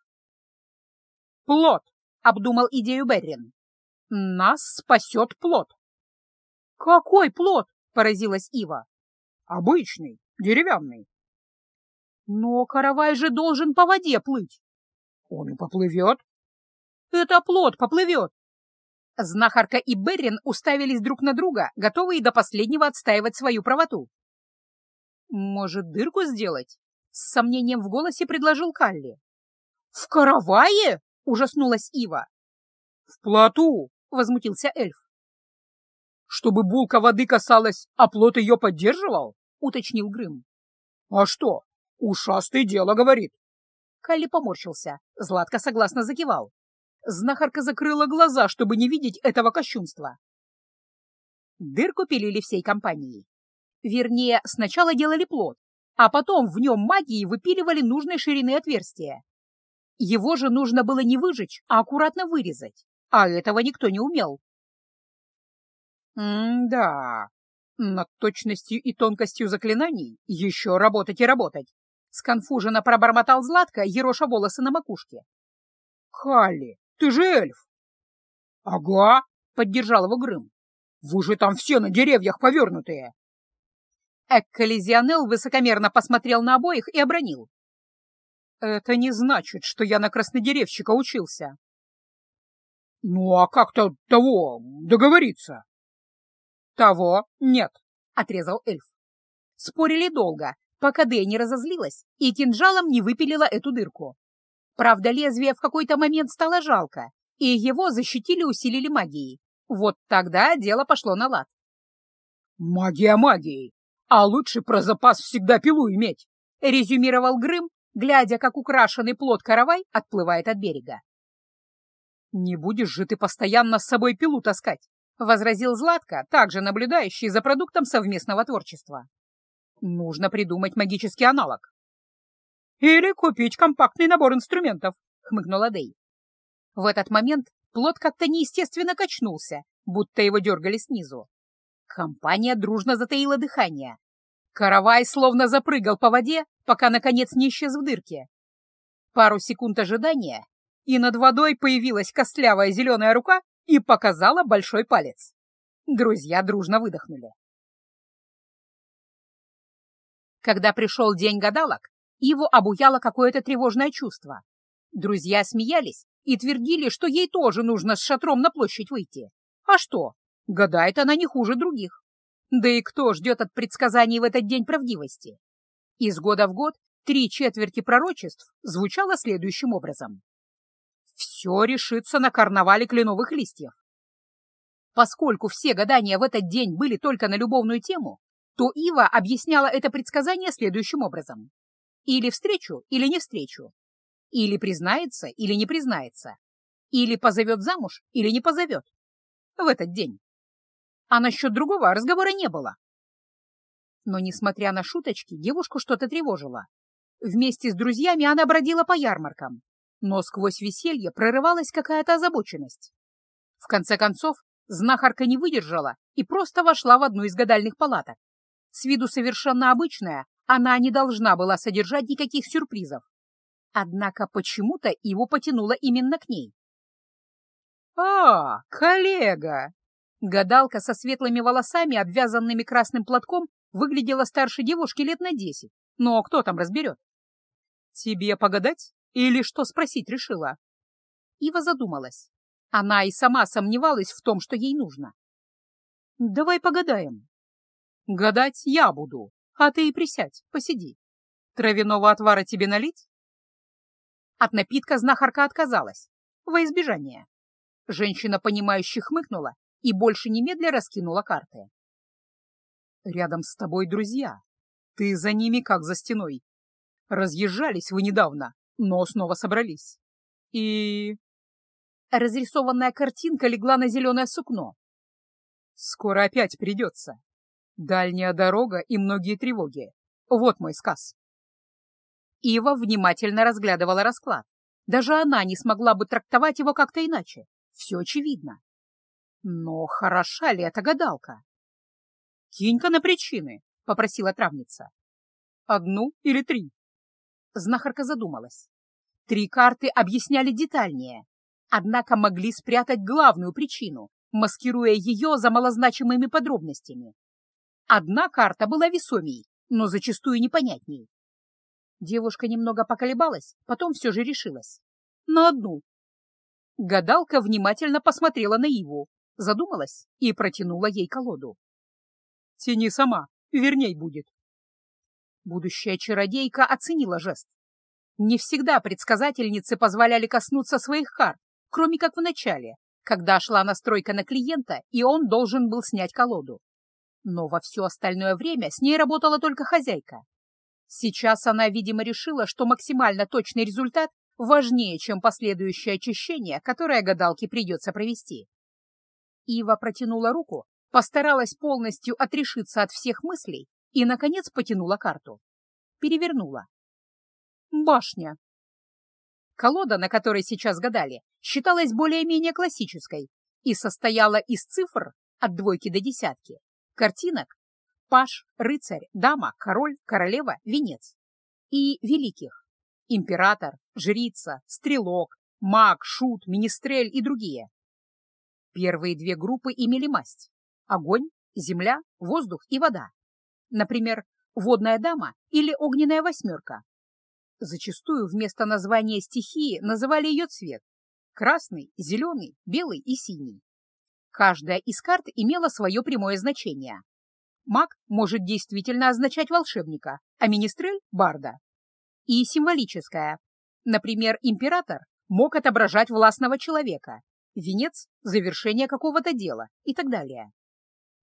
Плод, обдумал идею Беррин. Нас спасет плод. Какой плод? Поразилась Ива. Обычный, деревянный. Но каравай же должен по воде плыть. Он и поплывет. Это плод поплывет. Знахарка и Беррин уставились друг на друга, готовые до последнего отстаивать свою правоту. «Может, дырку сделать?» — с сомнением в голосе предложил Калли. «В каравае?» — ужаснулась Ива. «В плоту!» — возмутился эльф. «Чтобы булка воды касалась, а плот ее поддерживал?» — уточнил Грым. «А что? Ушастый дело говорит». Калли поморщился. Златко согласно закивал. Знахарка закрыла глаза, чтобы не видеть этого кощунства. Дырку пилили всей компанией. Вернее, сначала делали плод, а потом в нем магией выпиливали нужной ширины отверстия. Его же нужно было не выжечь, а аккуратно вырезать, а этого никто не умел. «М-да, над точностью и тонкостью заклинаний еще работать и работать», сконфуженно пробормотал Златко, ероша волосы на макушке. «Халли, ты же эльф!» «Ага», — поддержал его Грым. «Вы же там все на деревьях повернутые!» Экколизионел высокомерно посмотрел на обоих и обронил. «Это не значит, что я на краснодеревщика учился». «Ну а как-то того договориться?» «Того нет», — отрезал эльф. Спорили долго, пока Дэй не разозлилась и кинжалом не выпилила эту дырку. Правда, лезвие в какой-то момент стало жалко, и его защитили-усилили магией. Вот тогда дело пошло на лад. «Магия магией!» «А лучше про запас всегда пилу иметь», — резюмировал Грым, глядя, как украшенный плод каравай отплывает от берега. «Не будешь же ты постоянно с собой пилу таскать», — возразил Златко, также наблюдающий за продуктом совместного творчества. «Нужно придумать магический аналог». «Или купить компактный набор инструментов», — хмыкнула Дэй. В этот момент плод как-то неестественно качнулся, будто его дергали снизу. Компания дружно затаила дыхание. Каравай словно запрыгал по воде, пока, наконец, не исчез в дырке. Пару секунд ожидания, и над водой появилась костлявая зеленая рука и показала большой палец. Друзья дружно выдохнули. Когда пришел день гадалок, его обуяло какое-то тревожное чувство. Друзья смеялись и твердили, что ей тоже нужно с шатром на площадь выйти. А что, Гадает она не хуже других. Да и кто ждет от предсказаний в этот день правдивости? Из года в год три четверти пророчеств звучало следующим образом. Все решится на карнавале кленовых листьев. Поскольку все гадания в этот день были только на любовную тему, то Ива объясняла это предсказание следующим образом. Или встречу, или не встречу. Или признается, или не признается. Или позовет замуж, или не позовет. В этот день. А насчет другого разговора не было. Но, несмотря на шуточки, девушку что-то тревожило. Вместе с друзьями она бродила по ярмаркам, но сквозь веселье прорывалась какая-то озабоченность. В конце концов, знахарка не выдержала и просто вошла в одну из гадальных палаток. С виду совершенно обычная, она не должна была содержать никаких сюрпризов. Однако почему-то его потянуло именно к ней. «А, коллега!» Гадалка со светлыми волосами, обвязанными красным платком, выглядела старше девушки лет на десять. Но кто там разберет? «Тебе погадать? Или что спросить решила?» Ива задумалась. Она и сама сомневалась в том, что ей нужно. «Давай погадаем». «Гадать я буду, а ты и присядь, посиди. Травяного отвара тебе налить?» От напитка знахарка отказалась, во избежание. Женщина, понимающе хмыкнула и больше немедля раскинула карты. «Рядом с тобой друзья. Ты за ними как за стеной. Разъезжались вы недавно, но снова собрались. И...» Разрисованная картинка легла на зеленое сукно. «Скоро опять придется. Дальняя дорога и многие тревоги. Вот мой сказ». Ива внимательно разглядывала расклад. Даже она не смогла бы трактовать его как-то иначе. Все очевидно. Но хороша ли эта гадалка? «Кинь-ка на причины», — попросила травница. «Одну или три?» Знахарка задумалась. Три карты объясняли детальнее, однако могли спрятать главную причину, маскируя ее за малозначимыми подробностями. Одна карта была весомей, но зачастую непонятней. Девушка немного поколебалась, потом все же решилась. На одну. Гадалка внимательно посмотрела на Иву, задумалась и протянула ей колоду. «Тяни сама, верней будет». Будущая чародейка оценила жест. Не всегда предсказательницы позволяли коснуться своих карт, кроме как в начале, когда шла настройка на клиента, и он должен был снять колоду. Но во все остальное время с ней работала только хозяйка. Сейчас она, видимо, решила, что максимально точный результат важнее, чем последующее очищение, которое гадалке придется провести. Ива протянула руку, постаралась полностью отрешиться от всех мыслей и, наконец, потянула карту. Перевернула. Башня. Колода, на которой сейчас гадали, считалась более-менее классической и состояла из цифр от двойки до десятки, картинок паш, рыцарь, дама, король, королева, венец и великих император, жрица, стрелок, маг, шут, министрель и другие. Первые две группы имели масть — огонь, земля, воздух и вода. Например, водная дама или огненная восьмерка. Зачастую вместо названия стихии называли ее цвет — красный, зеленый, белый и синий. Каждая из карт имела свое прямое значение. Маг может действительно означать волшебника, а министрель — барда. И символическая. Например, император мог отображать властного человека, венец — завершение какого-то дела и так далее.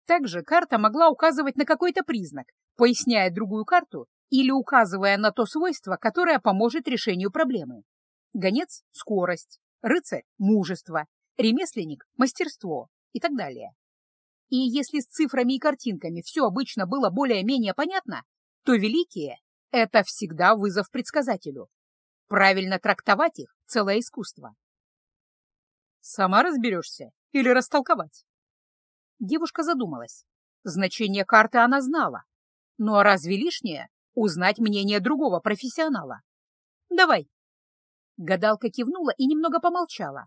Также карта могла указывать на какой-то признак, поясняя другую карту или указывая на то свойство, которое поможет решению проблемы. Гонец — скорость, рыцарь — мужество, ремесленник — мастерство и так далее. И если с цифрами и картинками все обычно было более-менее понятно, то великие — это всегда вызов предсказателю. Правильно трактовать их — целое искусство. «Сама разберешься или растолковать?» Девушка задумалась. Значение карты она знала. Но разве лишнее узнать мнение другого профессионала? «Давай». Гадалка кивнула и немного помолчала.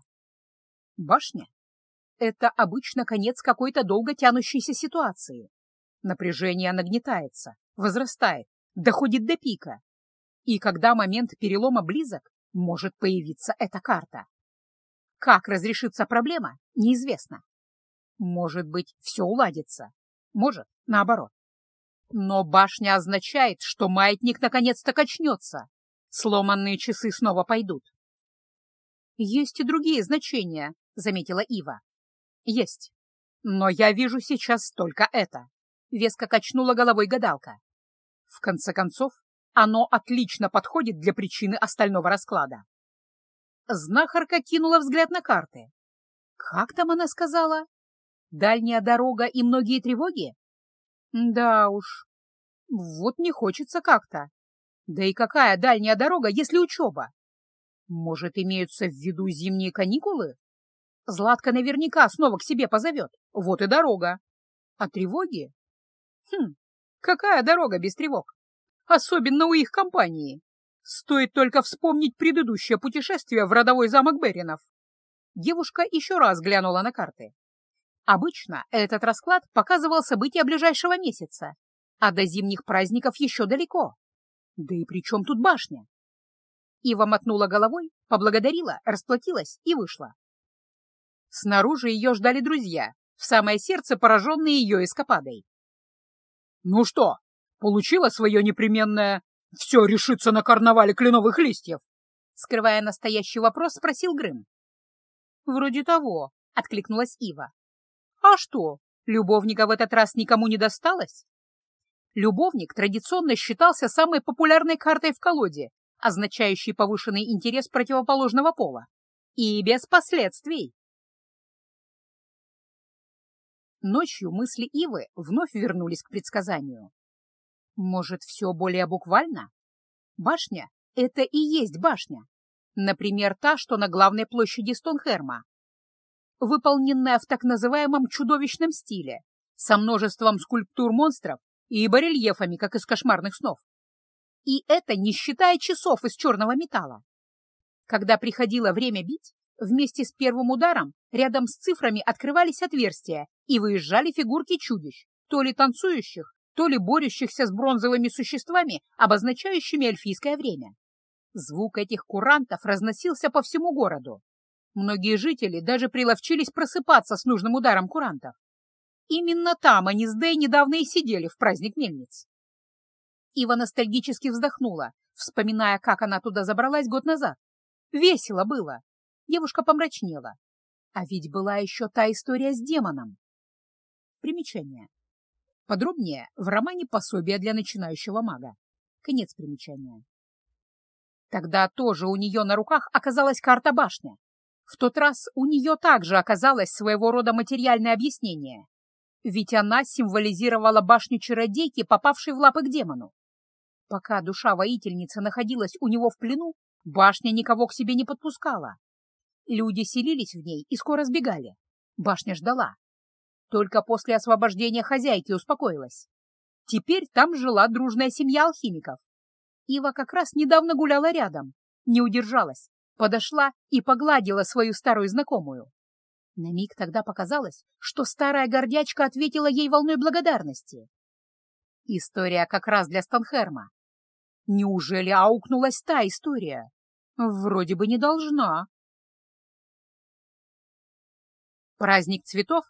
Башня это обычно конец какой-то долго тянущейся ситуации. Напряжение нагнетается, возрастает, доходит до пика. И когда момент перелома близок, может появиться эта карта. Как разрешится проблема, неизвестно. Может быть, все уладится. Может, наоборот. Но башня означает, что маятник наконец-то качнется. Сломанные часы снова пойдут. «Есть и другие значения», — заметила Ива. Есть. Но я вижу сейчас только это. Веско качнула головой гадалка. В конце концов, оно отлично подходит для причины остального расклада. Знахарка кинула взгляд на карты. Как там она сказала? Дальняя дорога и многие тревоги? Да уж, вот не хочется как-то. Да и какая дальняя дорога, если учеба? Может, имеются в виду зимние каникулы? Златка наверняка снова к себе позовет. Вот и дорога. А тревоги? Хм, какая дорога без тревог? Особенно у их компании. Стоит только вспомнить предыдущее путешествие в родовой замок Беринов. Девушка еще раз глянула на карты. Обычно этот расклад показывал события ближайшего месяца, а до зимних праздников еще далеко. Да и при чем тут башня? Ива мотнула головой, поблагодарила, расплатилась и вышла. Снаружи ее ждали друзья, в самое сердце пораженные ее эскападой. «Ну что, получила свое непременное «все решится на карнавале кленовых листьев»?» Скрывая настоящий вопрос, спросил Грым. «Вроде того», — откликнулась Ива. «А что, любовника в этот раз никому не досталось?» Любовник традиционно считался самой популярной картой в колоде, означающей повышенный интерес противоположного пола. И без последствий. Ночью мысли Ивы вновь вернулись к предсказанию. Может, все более буквально? Башня — это и есть башня. Например, та, что на главной площади Стонхерма. Выполненная в так называемом чудовищном стиле, со множеством скульптур монстров и барельефами, как из кошмарных снов. И это не считая часов из черного металла. Когда приходило время бить, вместе с первым ударом рядом с цифрами открывались отверстия и выезжали фигурки чудищ, то ли танцующих, то ли борющихся с бронзовыми существами, обозначающими эльфийское время. Звук этих курантов разносился по всему городу. Многие жители даже приловчились просыпаться с нужным ударом курантов. Именно там они с Дэй недавно и сидели в праздник мельниц. Ива ностальгически вздохнула, вспоминая, как она туда забралась год назад. Весело было. Девушка помрачнела. А ведь была еще та история с демоном. Примечание. Подробнее в романе «Пособие для начинающего мага». Конец примечания. Тогда тоже у нее на руках оказалась карта башня. В тот раз у нее также оказалось своего рода материальное объяснение. Ведь она символизировала башню чародейки, попавшей в лапы к демону. Пока душа воительницы находилась у него в плену, башня никого к себе не подпускала. Люди селились в ней и скоро сбегали. Башня ждала. Только после освобождения хозяйки успокоилась. Теперь там жила дружная семья алхимиков. Ива как раз недавно гуляла рядом, не удержалась, подошла и погладила свою старую знакомую. На миг тогда показалось, что старая гордячка ответила ей волной благодарности. История как раз для Станхерма. Неужели аукнулась та история? Вроде бы не должна. Праздник цветов,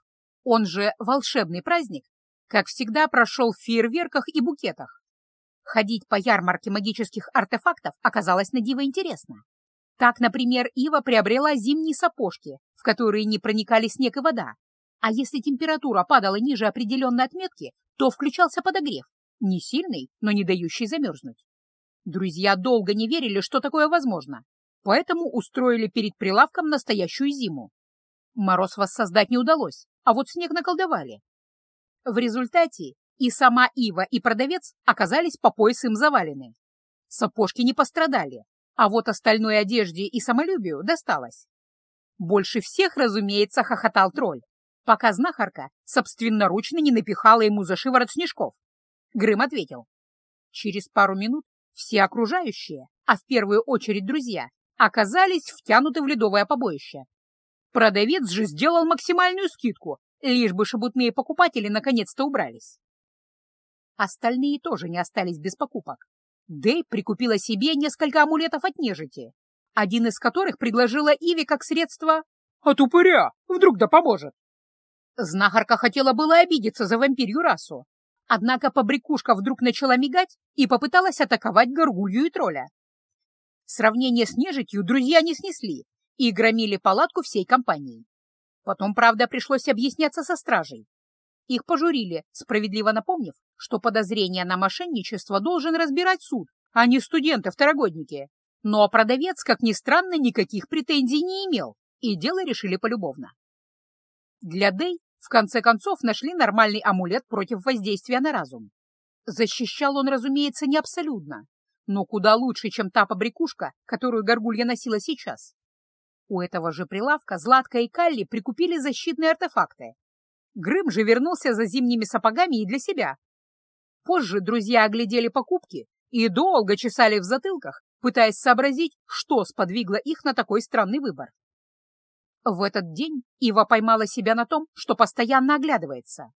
он же волшебный праздник, как всегда прошел в фейерверках и букетах. Ходить по ярмарке магических артефактов оказалось на диво интересно. Так, например, Ива приобрела зимние сапожки, в которые не проникали снег и вода. А если температура падала ниже определенной отметки, то включался подогрев, не сильный, но не дающий замерзнуть. Друзья долго не верили, что такое возможно, поэтому устроили перед прилавком настоящую зиму. Мороз воссоздать не удалось, а вот снег наколдовали. В результате и сама Ива, и продавец оказались по пояс им завалены. Сапожки не пострадали, а вот остальной одежде и самолюбию досталось. Больше всех, разумеется, хохотал тролль, пока знахарка собственноручно не напихала ему за шиворот снежков. Грым ответил. Через пару минут все окружающие, а в первую очередь друзья, оказались втянуты в ледовое побоище. Продавец же сделал максимальную скидку, лишь бы шебутные покупатели наконец-то убрались. Остальные тоже не остались без покупок. Дэй прикупила себе несколько амулетов от нежити, один из которых предложила Иве как средство «от упыря, вдруг да поможет». Знахарка хотела было обидеться за вампирью расу, Однако побрякушка вдруг начала мигать и попыталась атаковать горгулью и тролля. Сравнение с нежитью друзья не снесли и громили палатку всей компанией. Потом, правда, пришлось объясняться со стражей. Их пожурили, справедливо напомнив, что подозрение на мошенничество должен разбирать суд, а не студенты-второгодники. Но продавец, как ни странно, никаких претензий не имел, и дело решили полюбовно. Для Дэй в конце концов нашли нормальный амулет против воздействия на разум. Защищал он, разумеется, не абсолютно, но куда лучше, чем та побрякушка, которую горгулья носила сейчас. У этого же прилавка Златка и Калли прикупили защитные артефакты. Грым же вернулся за зимними сапогами и для себя. Позже друзья оглядели покупки и долго чесали в затылках, пытаясь сообразить, что сподвигло их на такой странный выбор. В этот день Ива поймала себя на том, что постоянно оглядывается.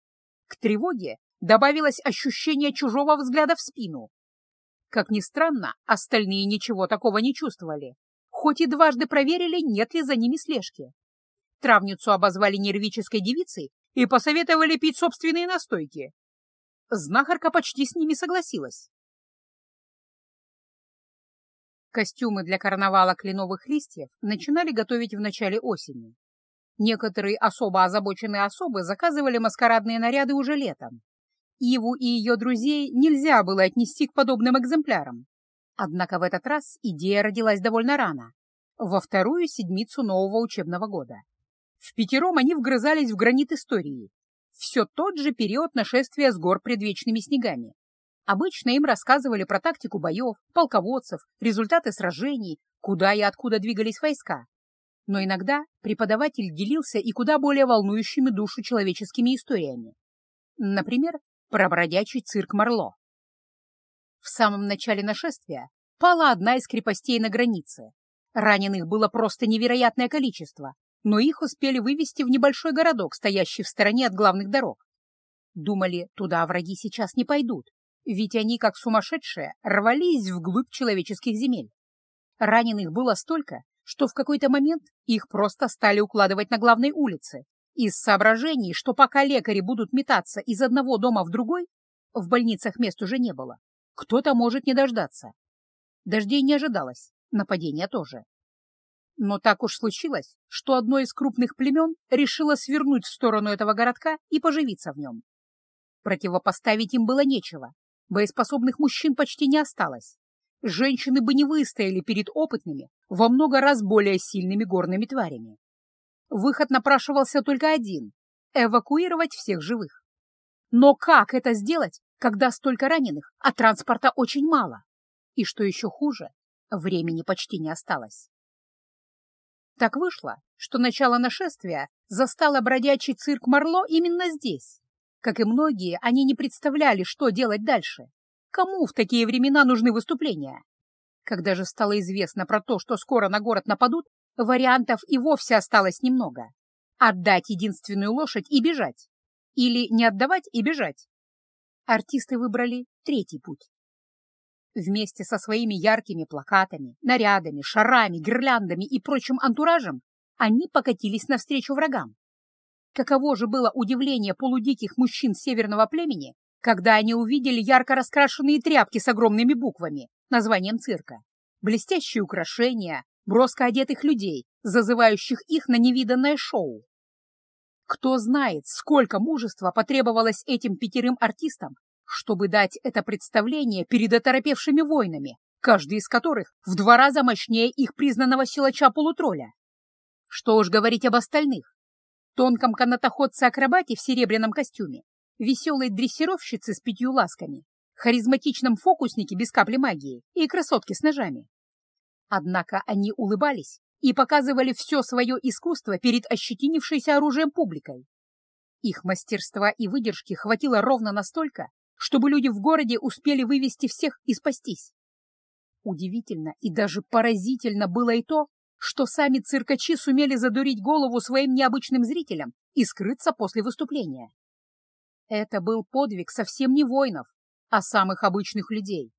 К тревоге добавилось ощущение чужого взгляда в спину. Как ни странно, остальные ничего такого не чувствовали, хоть и дважды проверили, нет ли за ними слежки. Травницу обозвали нервической девицей и посоветовали пить собственные настойки. Знахарка почти с ними согласилась. Костюмы для карнавала кленовых листьев начинали готовить в начале осени. Некоторые особо озабоченные особы заказывали маскарадные наряды уже летом. Иву и ее друзей нельзя было отнести к подобным экземплярам. Однако в этот раз идея родилась довольно рано, во вторую седмицу нового учебного года. В пятером они вгрызались в гранит истории. Все тот же период нашествия с гор предвечными снегами. Обычно им рассказывали про тактику боев, полководцев, результаты сражений, куда и откуда двигались войска. Но иногда преподаватель делился и куда более волнующими душу человеческими историями. Например, про бродячий цирк Марло. В самом начале нашествия пала одна из крепостей на границе. Раненых было просто невероятное количество, но их успели вывести в небольшой городок, стоящий в стороне от главных дорог. Думали, туда враги сейчас не пойдут, ведь они, как сумасшедшие, рвались вглубь человеческих земель. Раненых было столько, что в какой-то момент их просто стали укладывать на главной улице, из соображений, что пока лекари будут метаться из одного дома в другой, в больницах мест уже не было, кто-то может не дождаться. Дождей не ожидалось, нападения тоже. Но так уж случилось, что одно из крупных племен решило свернуть в сторону этого городка и поживиться в нем. Противопоставить им было нечего, боеспособных мужчин почти не осталось. Женщины бы не выстояли перед опытными, во много раз более сильными горными тварями. Выход напрашивался только один — эвакуировать всех живых. Но как это сделать, когда столько раненых, а транспорта очень мало? И что еще хуже, времени почти не осталось. Так вышло, что начало нашествия застало бродячий цирк Марло именно здесь. Как и многие, они не представляли, что делать дальше. Кому в такие времена нужны выступления? Когда же стало известно про то, что скоро на город нападут, вариантов и вовсе осталось немного. Отдать единственную лошадь и бежать. Или не отдавать и бежать. Артисты выбрали третий путь. Вместе со своими яркими плакатами, нарядами, шарами, гирляндами и прочим антуражем они покатились навстречу врагам. Каково же было удивление полудиких мужчин северного племени, когда они увидели ярко раскрашенные тряпки с огромными буквами, названием цирка, блестящие украшения, броско одетых людей, зазывающих их на невиданное шоу. Кто знает, сколько мужества потребовалось этим пятерым артистам, чтобы дать это представление перед оторопевшими воинами, каждый из которых в два раза мощнее их признанного силача-полутролля. Что уж говорить об остальных. Тонком канатоходце-акробате в серебряном костюме, веселой дрессировщице с пятью ласками, харизматичном фокуснике без капли магии и красотке с ножами. Однако они улыбались и показывали все свое искусство перед ощетинившейся оружием публикой. Их мастерства и выдержки хватило ровно настолько, чтобы люди в городе успели вывести всех и спастись. Удивительно и даже поразительно было и то, что сами циркачи сумели задурить голову своим необычным зрителям и скрыться после выступления. Это был подвиг совсем не воинов, а самых обычных людей.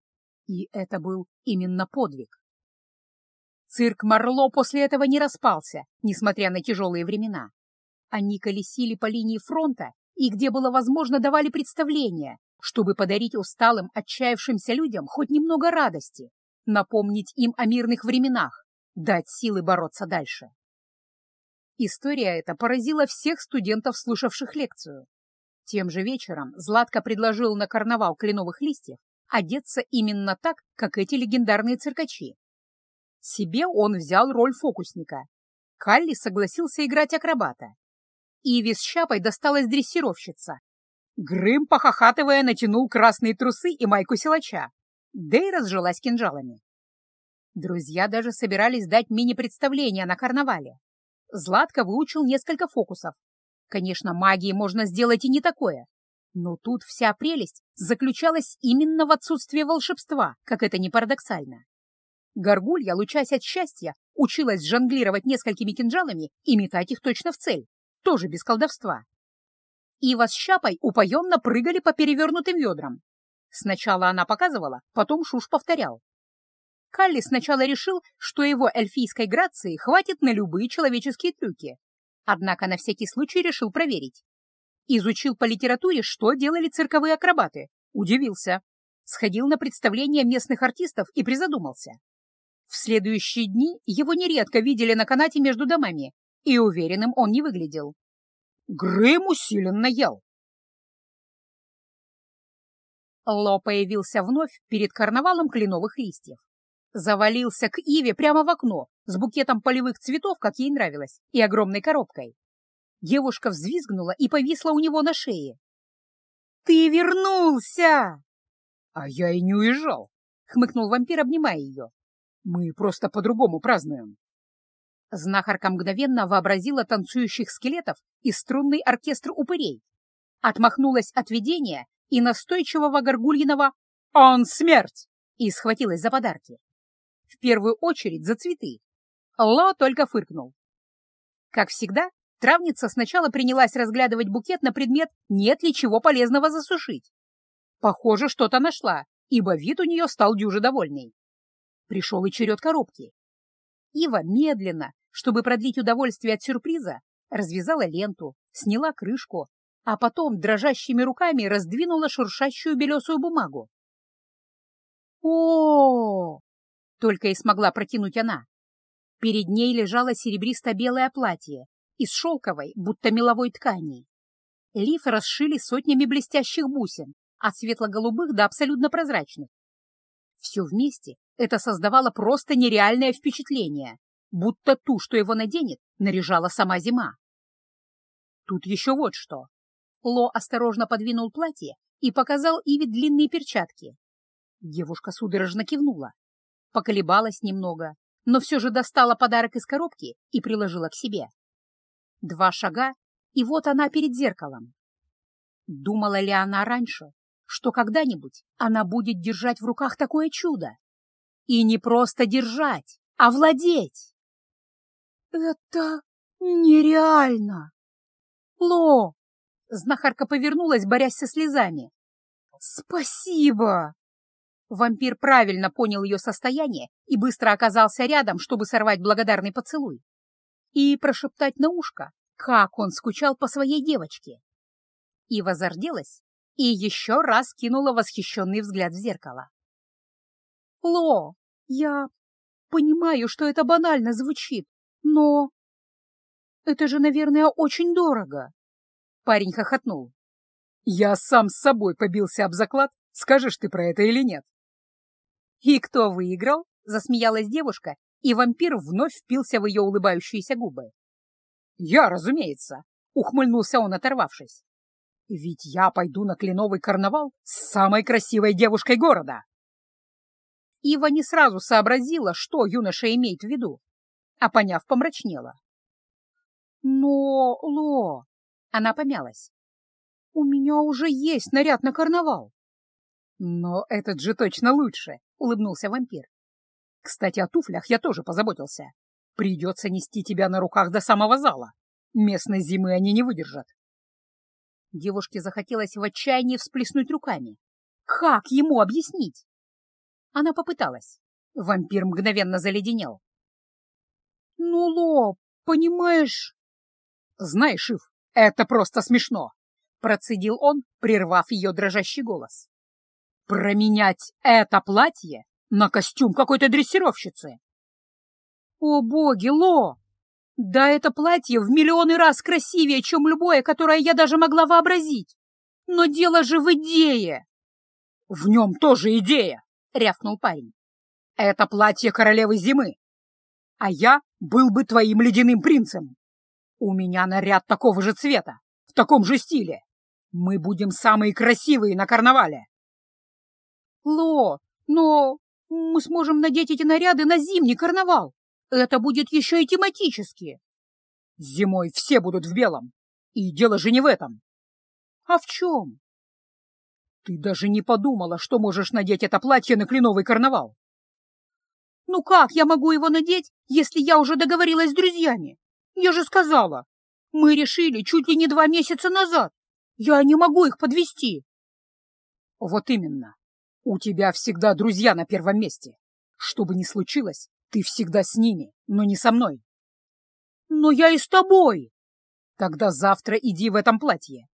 И это был именно подвиг. Цирк Марло после этого не распался, несмотря на тяжелые времена. Они колесили по линии фронта и, где было возможно, давали представления, чтобы подарить усталым, отчаявшимся людям хоть немного радости, напомнить им о мирных временах, дать силы бороться дальше. История эта поразила всех студентов, слушавших лекцию. Тем же вечером Златко предложил на карнавал кленовых листьев одеться именно так, как эти легендарные циркачи. Себе он взял роль фокусника. Калли согласился играть акробата. Иви с Щапой досталась дрессировщица. Грым, похохатывая, натянул красные трусы и майку силача. Дэй разжилась кинжалами. Друзья даже собирались дать мини-представление на карнавале. Златко выучил несколько фокусов, Конечно, магии можно сделать и не такое. Но тут вся прелесть заключалась именно в отсутствии волшебства, как это ни парадоксально. Горгулья, лучась от счастья, училась жонглировать несколькими кинжалами и метать их точно в цель, тоже без колдовства. Ива с Щапой упоенно прыгали по перевернутым ведрам. Сначала она показывала, потом Шуш повторял. Калли сначала решил, что его эльфийской грации хватит на любые человеческие трюки, Однако на всякий случай решил проверить. Изучил по литературе, что делали цирковые акробаты. Удивился. Сходил на представление местных артистов и призадумался. В следующие дни его нередко видели на канате между домами, и уверенным он не выглядел. Грэм усиленно ел. Ло появился вновь перед карнавалом кленовых листьев. Завалился к Иве прямо в окно, с букетом полевых цветов, как ей нравилось, и огромной коробкой. Девушка взвизгнула и повисла у него на шее. «Ты вернулся!» «А я и не уезжал», — хмыкнул вампир, обнимая ее. «Мы просто по-другому празднуем». Знахарка мгновенно вообразила танцующих скелетов и струнный оркестр упырей. Отмахнулась от видения и настойчивого горгульиного «Он смерть!» и схватилась за подарки. В первую очередь за цветы. Ло только фыркнул. Как всегда, травница сначала принялась разглядывать букет на предмет, нет ли чего полезного засушить. Похоже, что-то нашла, ибо вид у нее стал дюже довольный. Пришел и черед коробки. Ива медленно, чтобы продлить удовольствие от сюрприза, развязала ленту, сняла крышку, а потом дрожащими руками раздвинула шуршащую белесую бумагу. о, только и смогла протянуть она. Перед ней лежало серебристо-белое платье из шелковой, будто меловой ткани. Лиф расшили сотнями блестящих бусин, от светло-голубых до абсолютно прозрачных. Все вместе это создавало просто нереальное впечатление, будто ту, что его наденет, наряжала сама зима. Тут еще вот что. Ло осторожно подвинул платье и показал Иве длинные перчатки. Девушка судорожно кивнула, поколебалась немного, но все же достала подарок из коробки и приложила к себе. Два шага, и вот она перед зеркалом. Думала ли она раньше, что когда-нибудь она будет держать в руках такое чудо? И не просто держать, а владеть! «Это нереально!» «Ло!» — знахарка повернулась, борясь со слезами. «Спасибо!» Вампир правильно понял ее состояние и быстро оказался рядом, чтобы сорвать благодарный поцелуй. И прошептать на ушко, как он скучал по своей девочке. Ива зарделась и еще раз кинула восхищенный взгляд в зеркало. «Ло, я понимаю, что это банально звучит, но... Это же, наверное, очень дорого!» Парень хохотнул. «Я сам с собой побился об заклад, скажешь ты про это или нет?» «И кто выиграл?» — засмеялась девушка, и вампир вновь впился в ее улыбающиеся губы. «Я, разумеется!» — ухмыльнулся он, оторвавшись. «Ведь я пойду на кленовый карнавал с самой красивой девушкой города!» Ива не сразу сообразила, что юноша имеет в виду, а, поняв, помрачнела. «Но, Ло...» — она помялась. «У меня уже есть наряд на карнавал». «Но этот же точно лучше!» — улыбнулся вампир. «Кстати, о туфлях я тоже позаботился. Придется нести тебя на руках до самого зала. Местной зимы они не выдержат». Девушке захотелось в отчаянии всплеснуть руками. Как ему объяснить? Она попыталась. Вампир мгновенно заледенел. «Ну, Ло, понимаешь...» «Знаешь, Ив, это просто смешно!» Процедил он, прервав ее дрожащий голос. Променять это платье на костюм какой-то дрессировщицы? О, боги, Ло! Да это платье в миллионы раз красивее, чем любое, которое я даже могла вообразить. Но дело же в идее. В нем тоже идея, рявкнул парень. Это платье королевы зимы. А я был бы твоим ледяным принцем. У меня наряд такого же цвета, в таком же стиле. Мы будем самые красивые на карнавале. Ло, но мы сможем надеть эти наряды на зимний карнавал. Это будет еще и тематически. Зимой все будут в белом. И дело же не в этом. А в чем? Ты даже не подумала, что можешь надеть это платье на кленовый карнавал. Ну как я могу его надеть, если я уже договорилась с друзьями? Я же сказала. Мы решили чуть ли не два месяца назад. Я не могу их подвести. Вот именно. У тебя всегда друзья на первом месте. Что бы ни случилось, ты всегда с ними, но не со мной. Но я и с тобой. Тогда завтра иди в этом платье.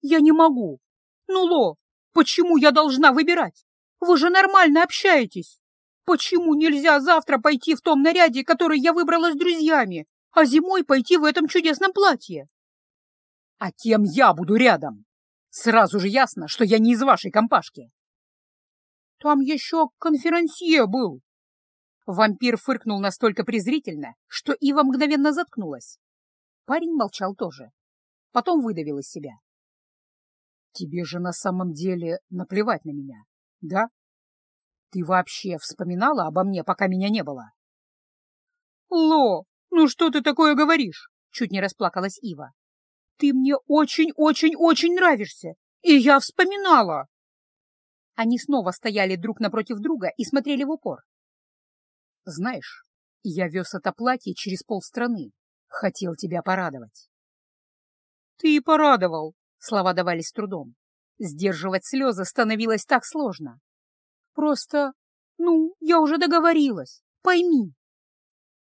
Я не могу. Ну, Ло, почему я должна выбирать? Вы же нормально общаетесь. Почему нельзя завтра пойти в том наряде, который я выбрала с друзьями, а зимой пойти в этом чудесном платье? А кем я буду рядом? Сразу же ясно, что я не из вашей компашки. Там еще конферансье был. Вампир фыркнул настолько презрительно, что Ива мгновенно заткнулась. Парень молчал тоже. Потом выдавил из себя. Тебе же на самом деле наплевать на меня, да? Ты вообще вспоминала обо мне, пока меня не было? Ло, ну что ты такое говоришь? Чуть не расплакалась Ива. Ты мне очень-очень-очень нравишься, и я вспоминала. Они снова стояли друг напротив друга и смотрели в упор. «Знаешь, Я вез это платье через полстраны. Хотел тебя порадовать. Ты и порадовал. Слова давались с трудом. Сдерживать слезы становилось так сложно. Просто, ну, я уже договорилась. Пойми.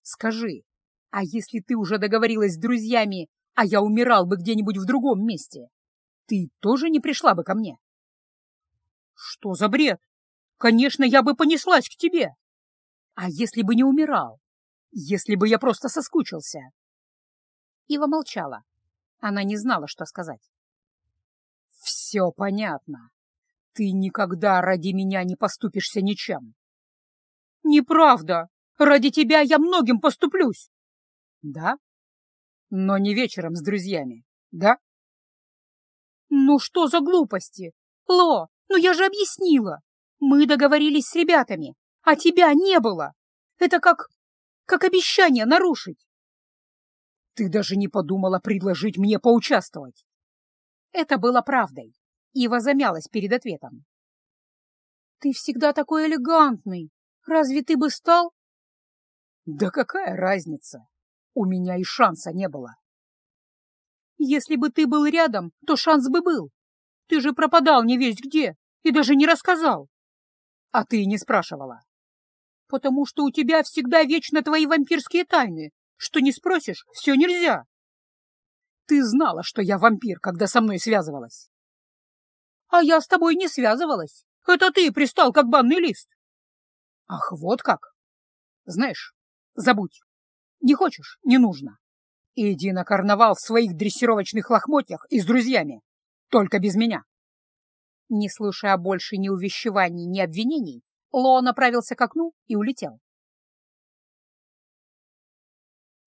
Скажи, а если ты уже договорилась с друзьями, а я умирал бы где-нибудь в другом месте, ты тоже не пришла бы ко мне? Что за бред? Конечно, я бы понеслась к тебе. А если бы не умирал? Если бы я просто соскучился? Ива молчала. Она не знала, что сказать. Все понятно. Ты никогда ради меня не поступишься ничем. Неправда. Ради тебя я многим поступлюсь. Да? Но не вечером с друзьями, да? Ну что за глупости? Ло, ну я же объяснила. Мы договорились с ребятами, а тебя не было. Это как... как обещание нарушить. Ты даже не подумала предложить мне поучаствовать. Это было правдой. Ива замялась перед ответом. Ты всегда такой элегантный. Разве ты бы стал? Да какая разница? У меня и шанса не было. Если бы ты был рядом, то шанс бы был. Ты же пропадал не весь где и даже не рассказал. А ты не спрашивала. Потому что у тебя всегда вечно твои вампирские тайны. Что не спросишь, все нельзя. Ты знала, что я вампир, когда со мной связывалась. А я с тобой не связывалась. Это ты пристал, как банный лист. Ах, вот как. Знаешь, забудь. Не хочешь — не нужно. Иди на карнавал в своих дрессировочных лохмотьях и с друзьями. Только без меня. Не слушая больше ни увещеваний, ни обвинений, Ло направился к окну и улетел.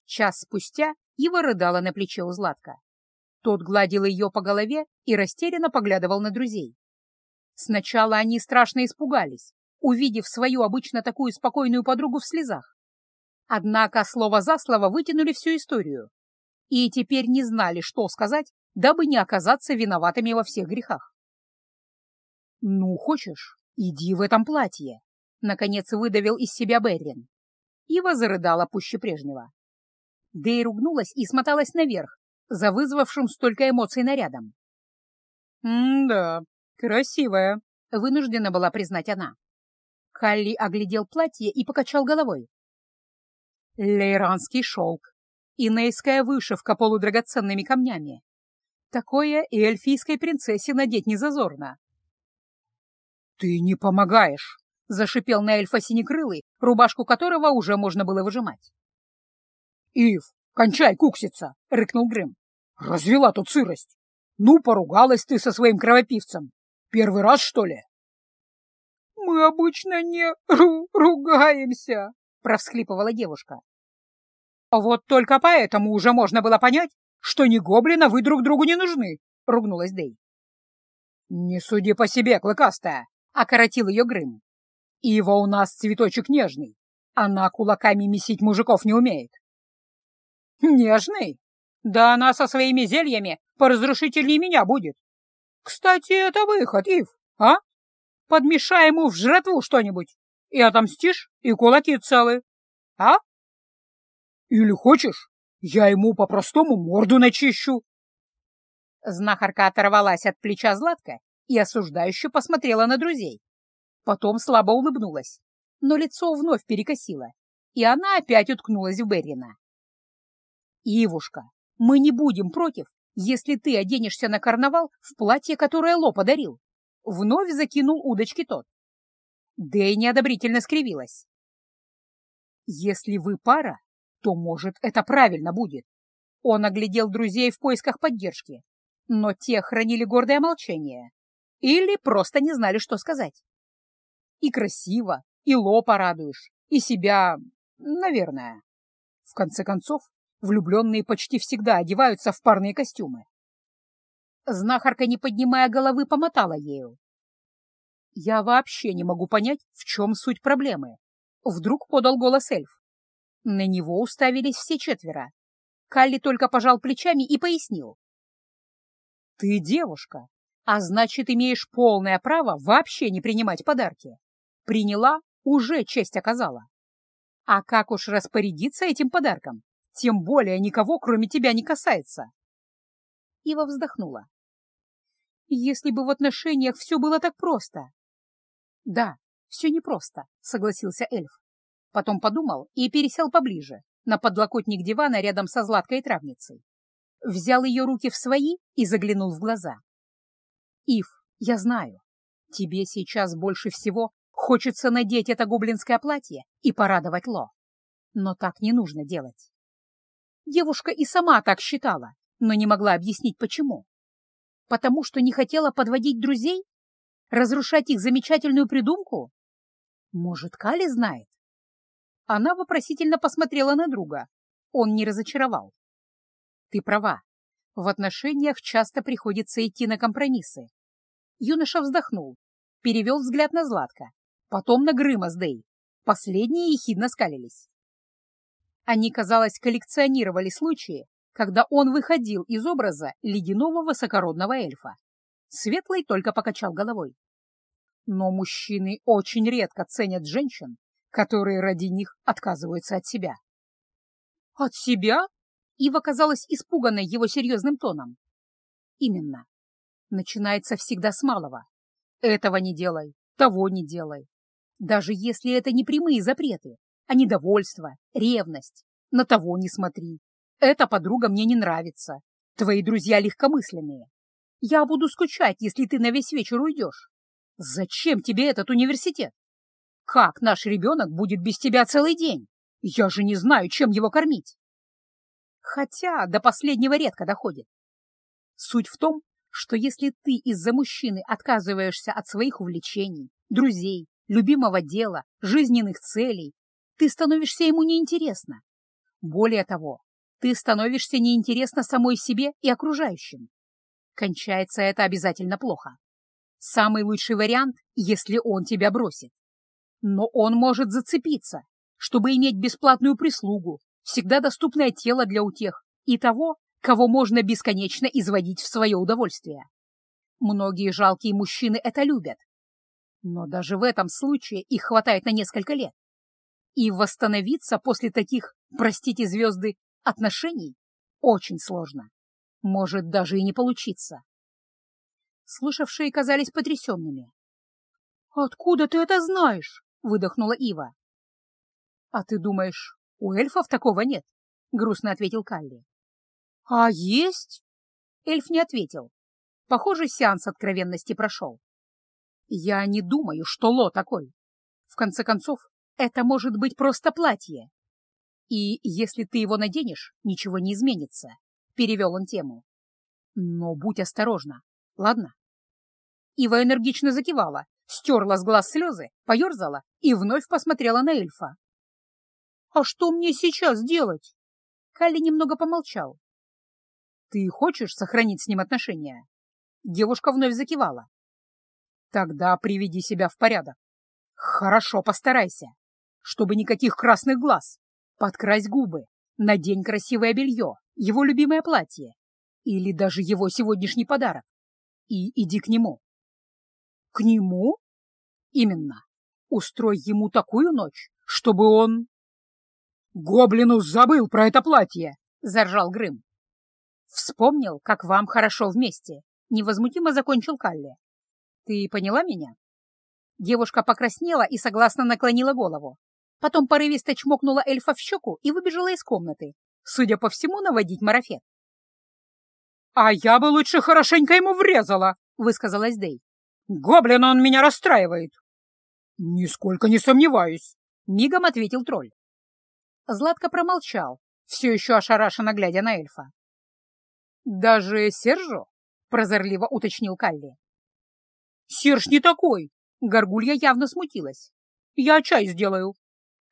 Час спустя Ива рыдала на плече у Златка. Тот гладил ее по голове и растерянно поглядывал на друзей. Сначала они страшно испугались, увидев свою обычно такую спокойную подругу в слезах. Однако слово за слово вытянули всю историю и теперь не знали, что сказать, дабы не оказаться виноватыми во всех грехах. «Ну, хочешь, иди в этом платье», — наконец выдавил из себя Беррин. Ива зарыдала пуще прежнего. Дэй ругнулась и смоталась наверх, за вызвавшим столько эмоций нарядом. «М-да, красивая», — вынуждена была признать она. Халли оглядел платье и покачал головой. Лейранский шелк, инейская вышивка полудрагоценными камнями. Такое и эльфийской принцессе надеть не зазорно. «Ты не помогаешь!» — зашипел на эльфа синекрылый, рубашку которого уже можно было выжимать. «Ив, кончай кукситься!» — рыкнул Грым. «Развела тут сырость! Ну, поругалась ты со своим кровопивцем! Первый раз, что ли?» «Мы обычно не ру ругаемся!» — провсхлипывала девушка. «Вот только поэтому уже можно было понять, что ни гоблина вы друг другу не нужны!» — ругнулась Дэй. «Не суди по себе, клыкастая!» окоротил ее Грым. «Ива у нас цветочек нежный. Она кулаками месить мужиков не умеет». «Нежный? Да она со своими зельями поразрушительнее меня будет. Кстати, это выход, Ив, а? Подмешай ему в жратву что-нибудь, и отомстишь, и кулаки целы. А? Или хочешь, я ему по-простому морду начищу?» Знахарка оторвалась от плеча Златка и осуждающе посмотрела на друзей. Потом слабо улыбнулась, но лицо вновь перекосило, и она опять уткнулась в Беррина. «Ивушка, мы не будем против, если ты оденешься на карнавал в платье, которое Ло подарил», — вновь закинул удочки тот. Дэй неодобрительно скривилась. «Если вы пара, то, может, это правильно будет». Он оглядел друзей в поисках поддержки, но те хранили гордое молчание. Или просто не знали, что сказать. И красиво, и Ло порадуешь, и себя, наверное. В конце концов, влюбленные почти всегда одеваются в парные костюмы. Знахарка, не поднимая головы, помотала ею. Я вообще не могу понять, в чем суть проблемы. Вдруг подал голос эльф. На него уставились все четверо. Калли только пожал плечами и пояснил. «Ты девушка, а значит, имеешь полное право вообще не принимать подарки. Приняла, уже честь оказала. А как уж распорядиться этим подарком? Тем более никого, кроме тебя, не касается. Ива вздохнула. Если бы в отношениях все было так просто. Да, все непросто, согласился эльф. Потом подумал и пересел поближе, на подлокотник дивана рядом со Златкой травницей. Взял ее руки в свои и заглянул в глаза. «Ив, я знаю, тебе сейчас больше всего хочется надеть это гоблинское платье и порадовать Ло. Но так не нужно делать. Девушка и сама так считала, но не могла объяснить, почему. Потому что не хотела подводить друзей? Разрушать их замечательную придумку? Может, Кали знает? Она вопросительно посмотрела на друга. Он не разочаровал. Ты права. В отношениях часто приходится идти на компромиссы. Юноша вздохнул, перевел взгляд на Златка, потом на Грыма с Дэй. Последние ехидно скалились. Они, казалось, коллекционировали случаи, когда он выходил из образа ледяного высокородного эльфа. Светлый только покачал головой. Но мужчины очень редко ценят женщин, которые ради них отказываются от себя. «От себя?» Ива казалась испуганной его серьезным тоном. «Именно. Начинается всегда с малого. Этого не делай, того не делай. Даже если это не прямые запреты, а недовольство, ревность. На того не смотри. Эта подруга мне не нравится. Твои друзья легкомысленные. Я буду скучать, если ты на весь вечер уйдешь. Зачем тебе этот университет? Как наш ребенок будет без тебя целый день? Я же не знаю, чем его кормить. Хотя до последнего редко доходит. Суть в том, что если ты из-за мужчины отказываешься от своих увлечений, друзей, любимого дела, жизненных целей, ты становишься ему неинтересна. Более того, ты становишься неинтересна самой себе и окружающим. Кончается это обязательно плохо. Самый лучший вариант, если он тебя бросит. Но он может зацепиться, чтобы иметь бесплатную прислугу, всегда доступное тело для утех и того, кого можно бесконечно изводить в свое удовольствие. Многие жалкие мужчины это любят. Но даже в этом случае их хватает на несколько лет. И восстановиться после таких, простите звезды, отношений очень сложно. Может даже и не получиться. Слушавшие казались потрясенными. «Откуда ты это знаешь?» — выдохнула Ива. «А ты думаешь, у эльфов такого нет?» — грустно ответил Калли. «А есть?» Эльф не ответил. Похоже, сеанс откровенности прошел. «Я не думаю, что Ло такой. В конце концов, это может быть просто платье. И если ты его наденешь, ничего не изменится», — перевел он тему. «Но будь осторожна, ладно?» Ива энергично закивала, стерла с глаз слезы, поерзала и вновь посмотрела на эльфа. «А что мне сейчас делать?» Калли немного помолчал. «Ты хочешь сохранить с ним отношения?» Девушка вновь закивала. «Тогда приведи себя в порядок. Хорошо постарайся чтобы никаких красных глаз. Подкрась губы, надень красивое белье, его любимое платье или даже его сегодняшний подарок. И иди к нему. К нему? Именно. Устрой ему такую ночь, чтобы он... Гоблинус забыл про это платье, заржал Грым. Вспомнил, как вам хорошо вместе. Невозмутимо закончил Калли. Ты поняла меня? Девушка покраснела и согласно наклонила голову. Потом порывисто чмокнула эльфа в щеку и выбежала из комнаты, судя по всему, наводить марафет. «А я бы лучше хорошенько ему врезала», — высказалась Дэй. «Гоблин он меня расстраивает». «Нисколько не сомневаюсь», — мигом ответил тролль. Златко промолчал, все еще ошарашенно глядя на эльфа. «Даже Сержу?» — прозорливо уточнил Калли. «Серж не такой!» — Горгулья явно смутилась. «Я чай сделаю».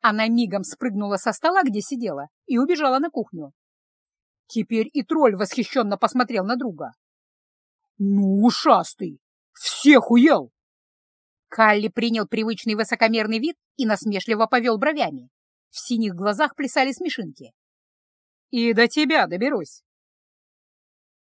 Она мигом спрыгнула со стола, где сидела, и убежала на кухню. Теперь и тролль восхищенно посмотрел на друга. «Ну, ушастый! Всех уел!» Калли принял привычный высокомерный вид и насмешливо повел бровями. В синих глазах плясали смешинки. «И до тебя доберусь!»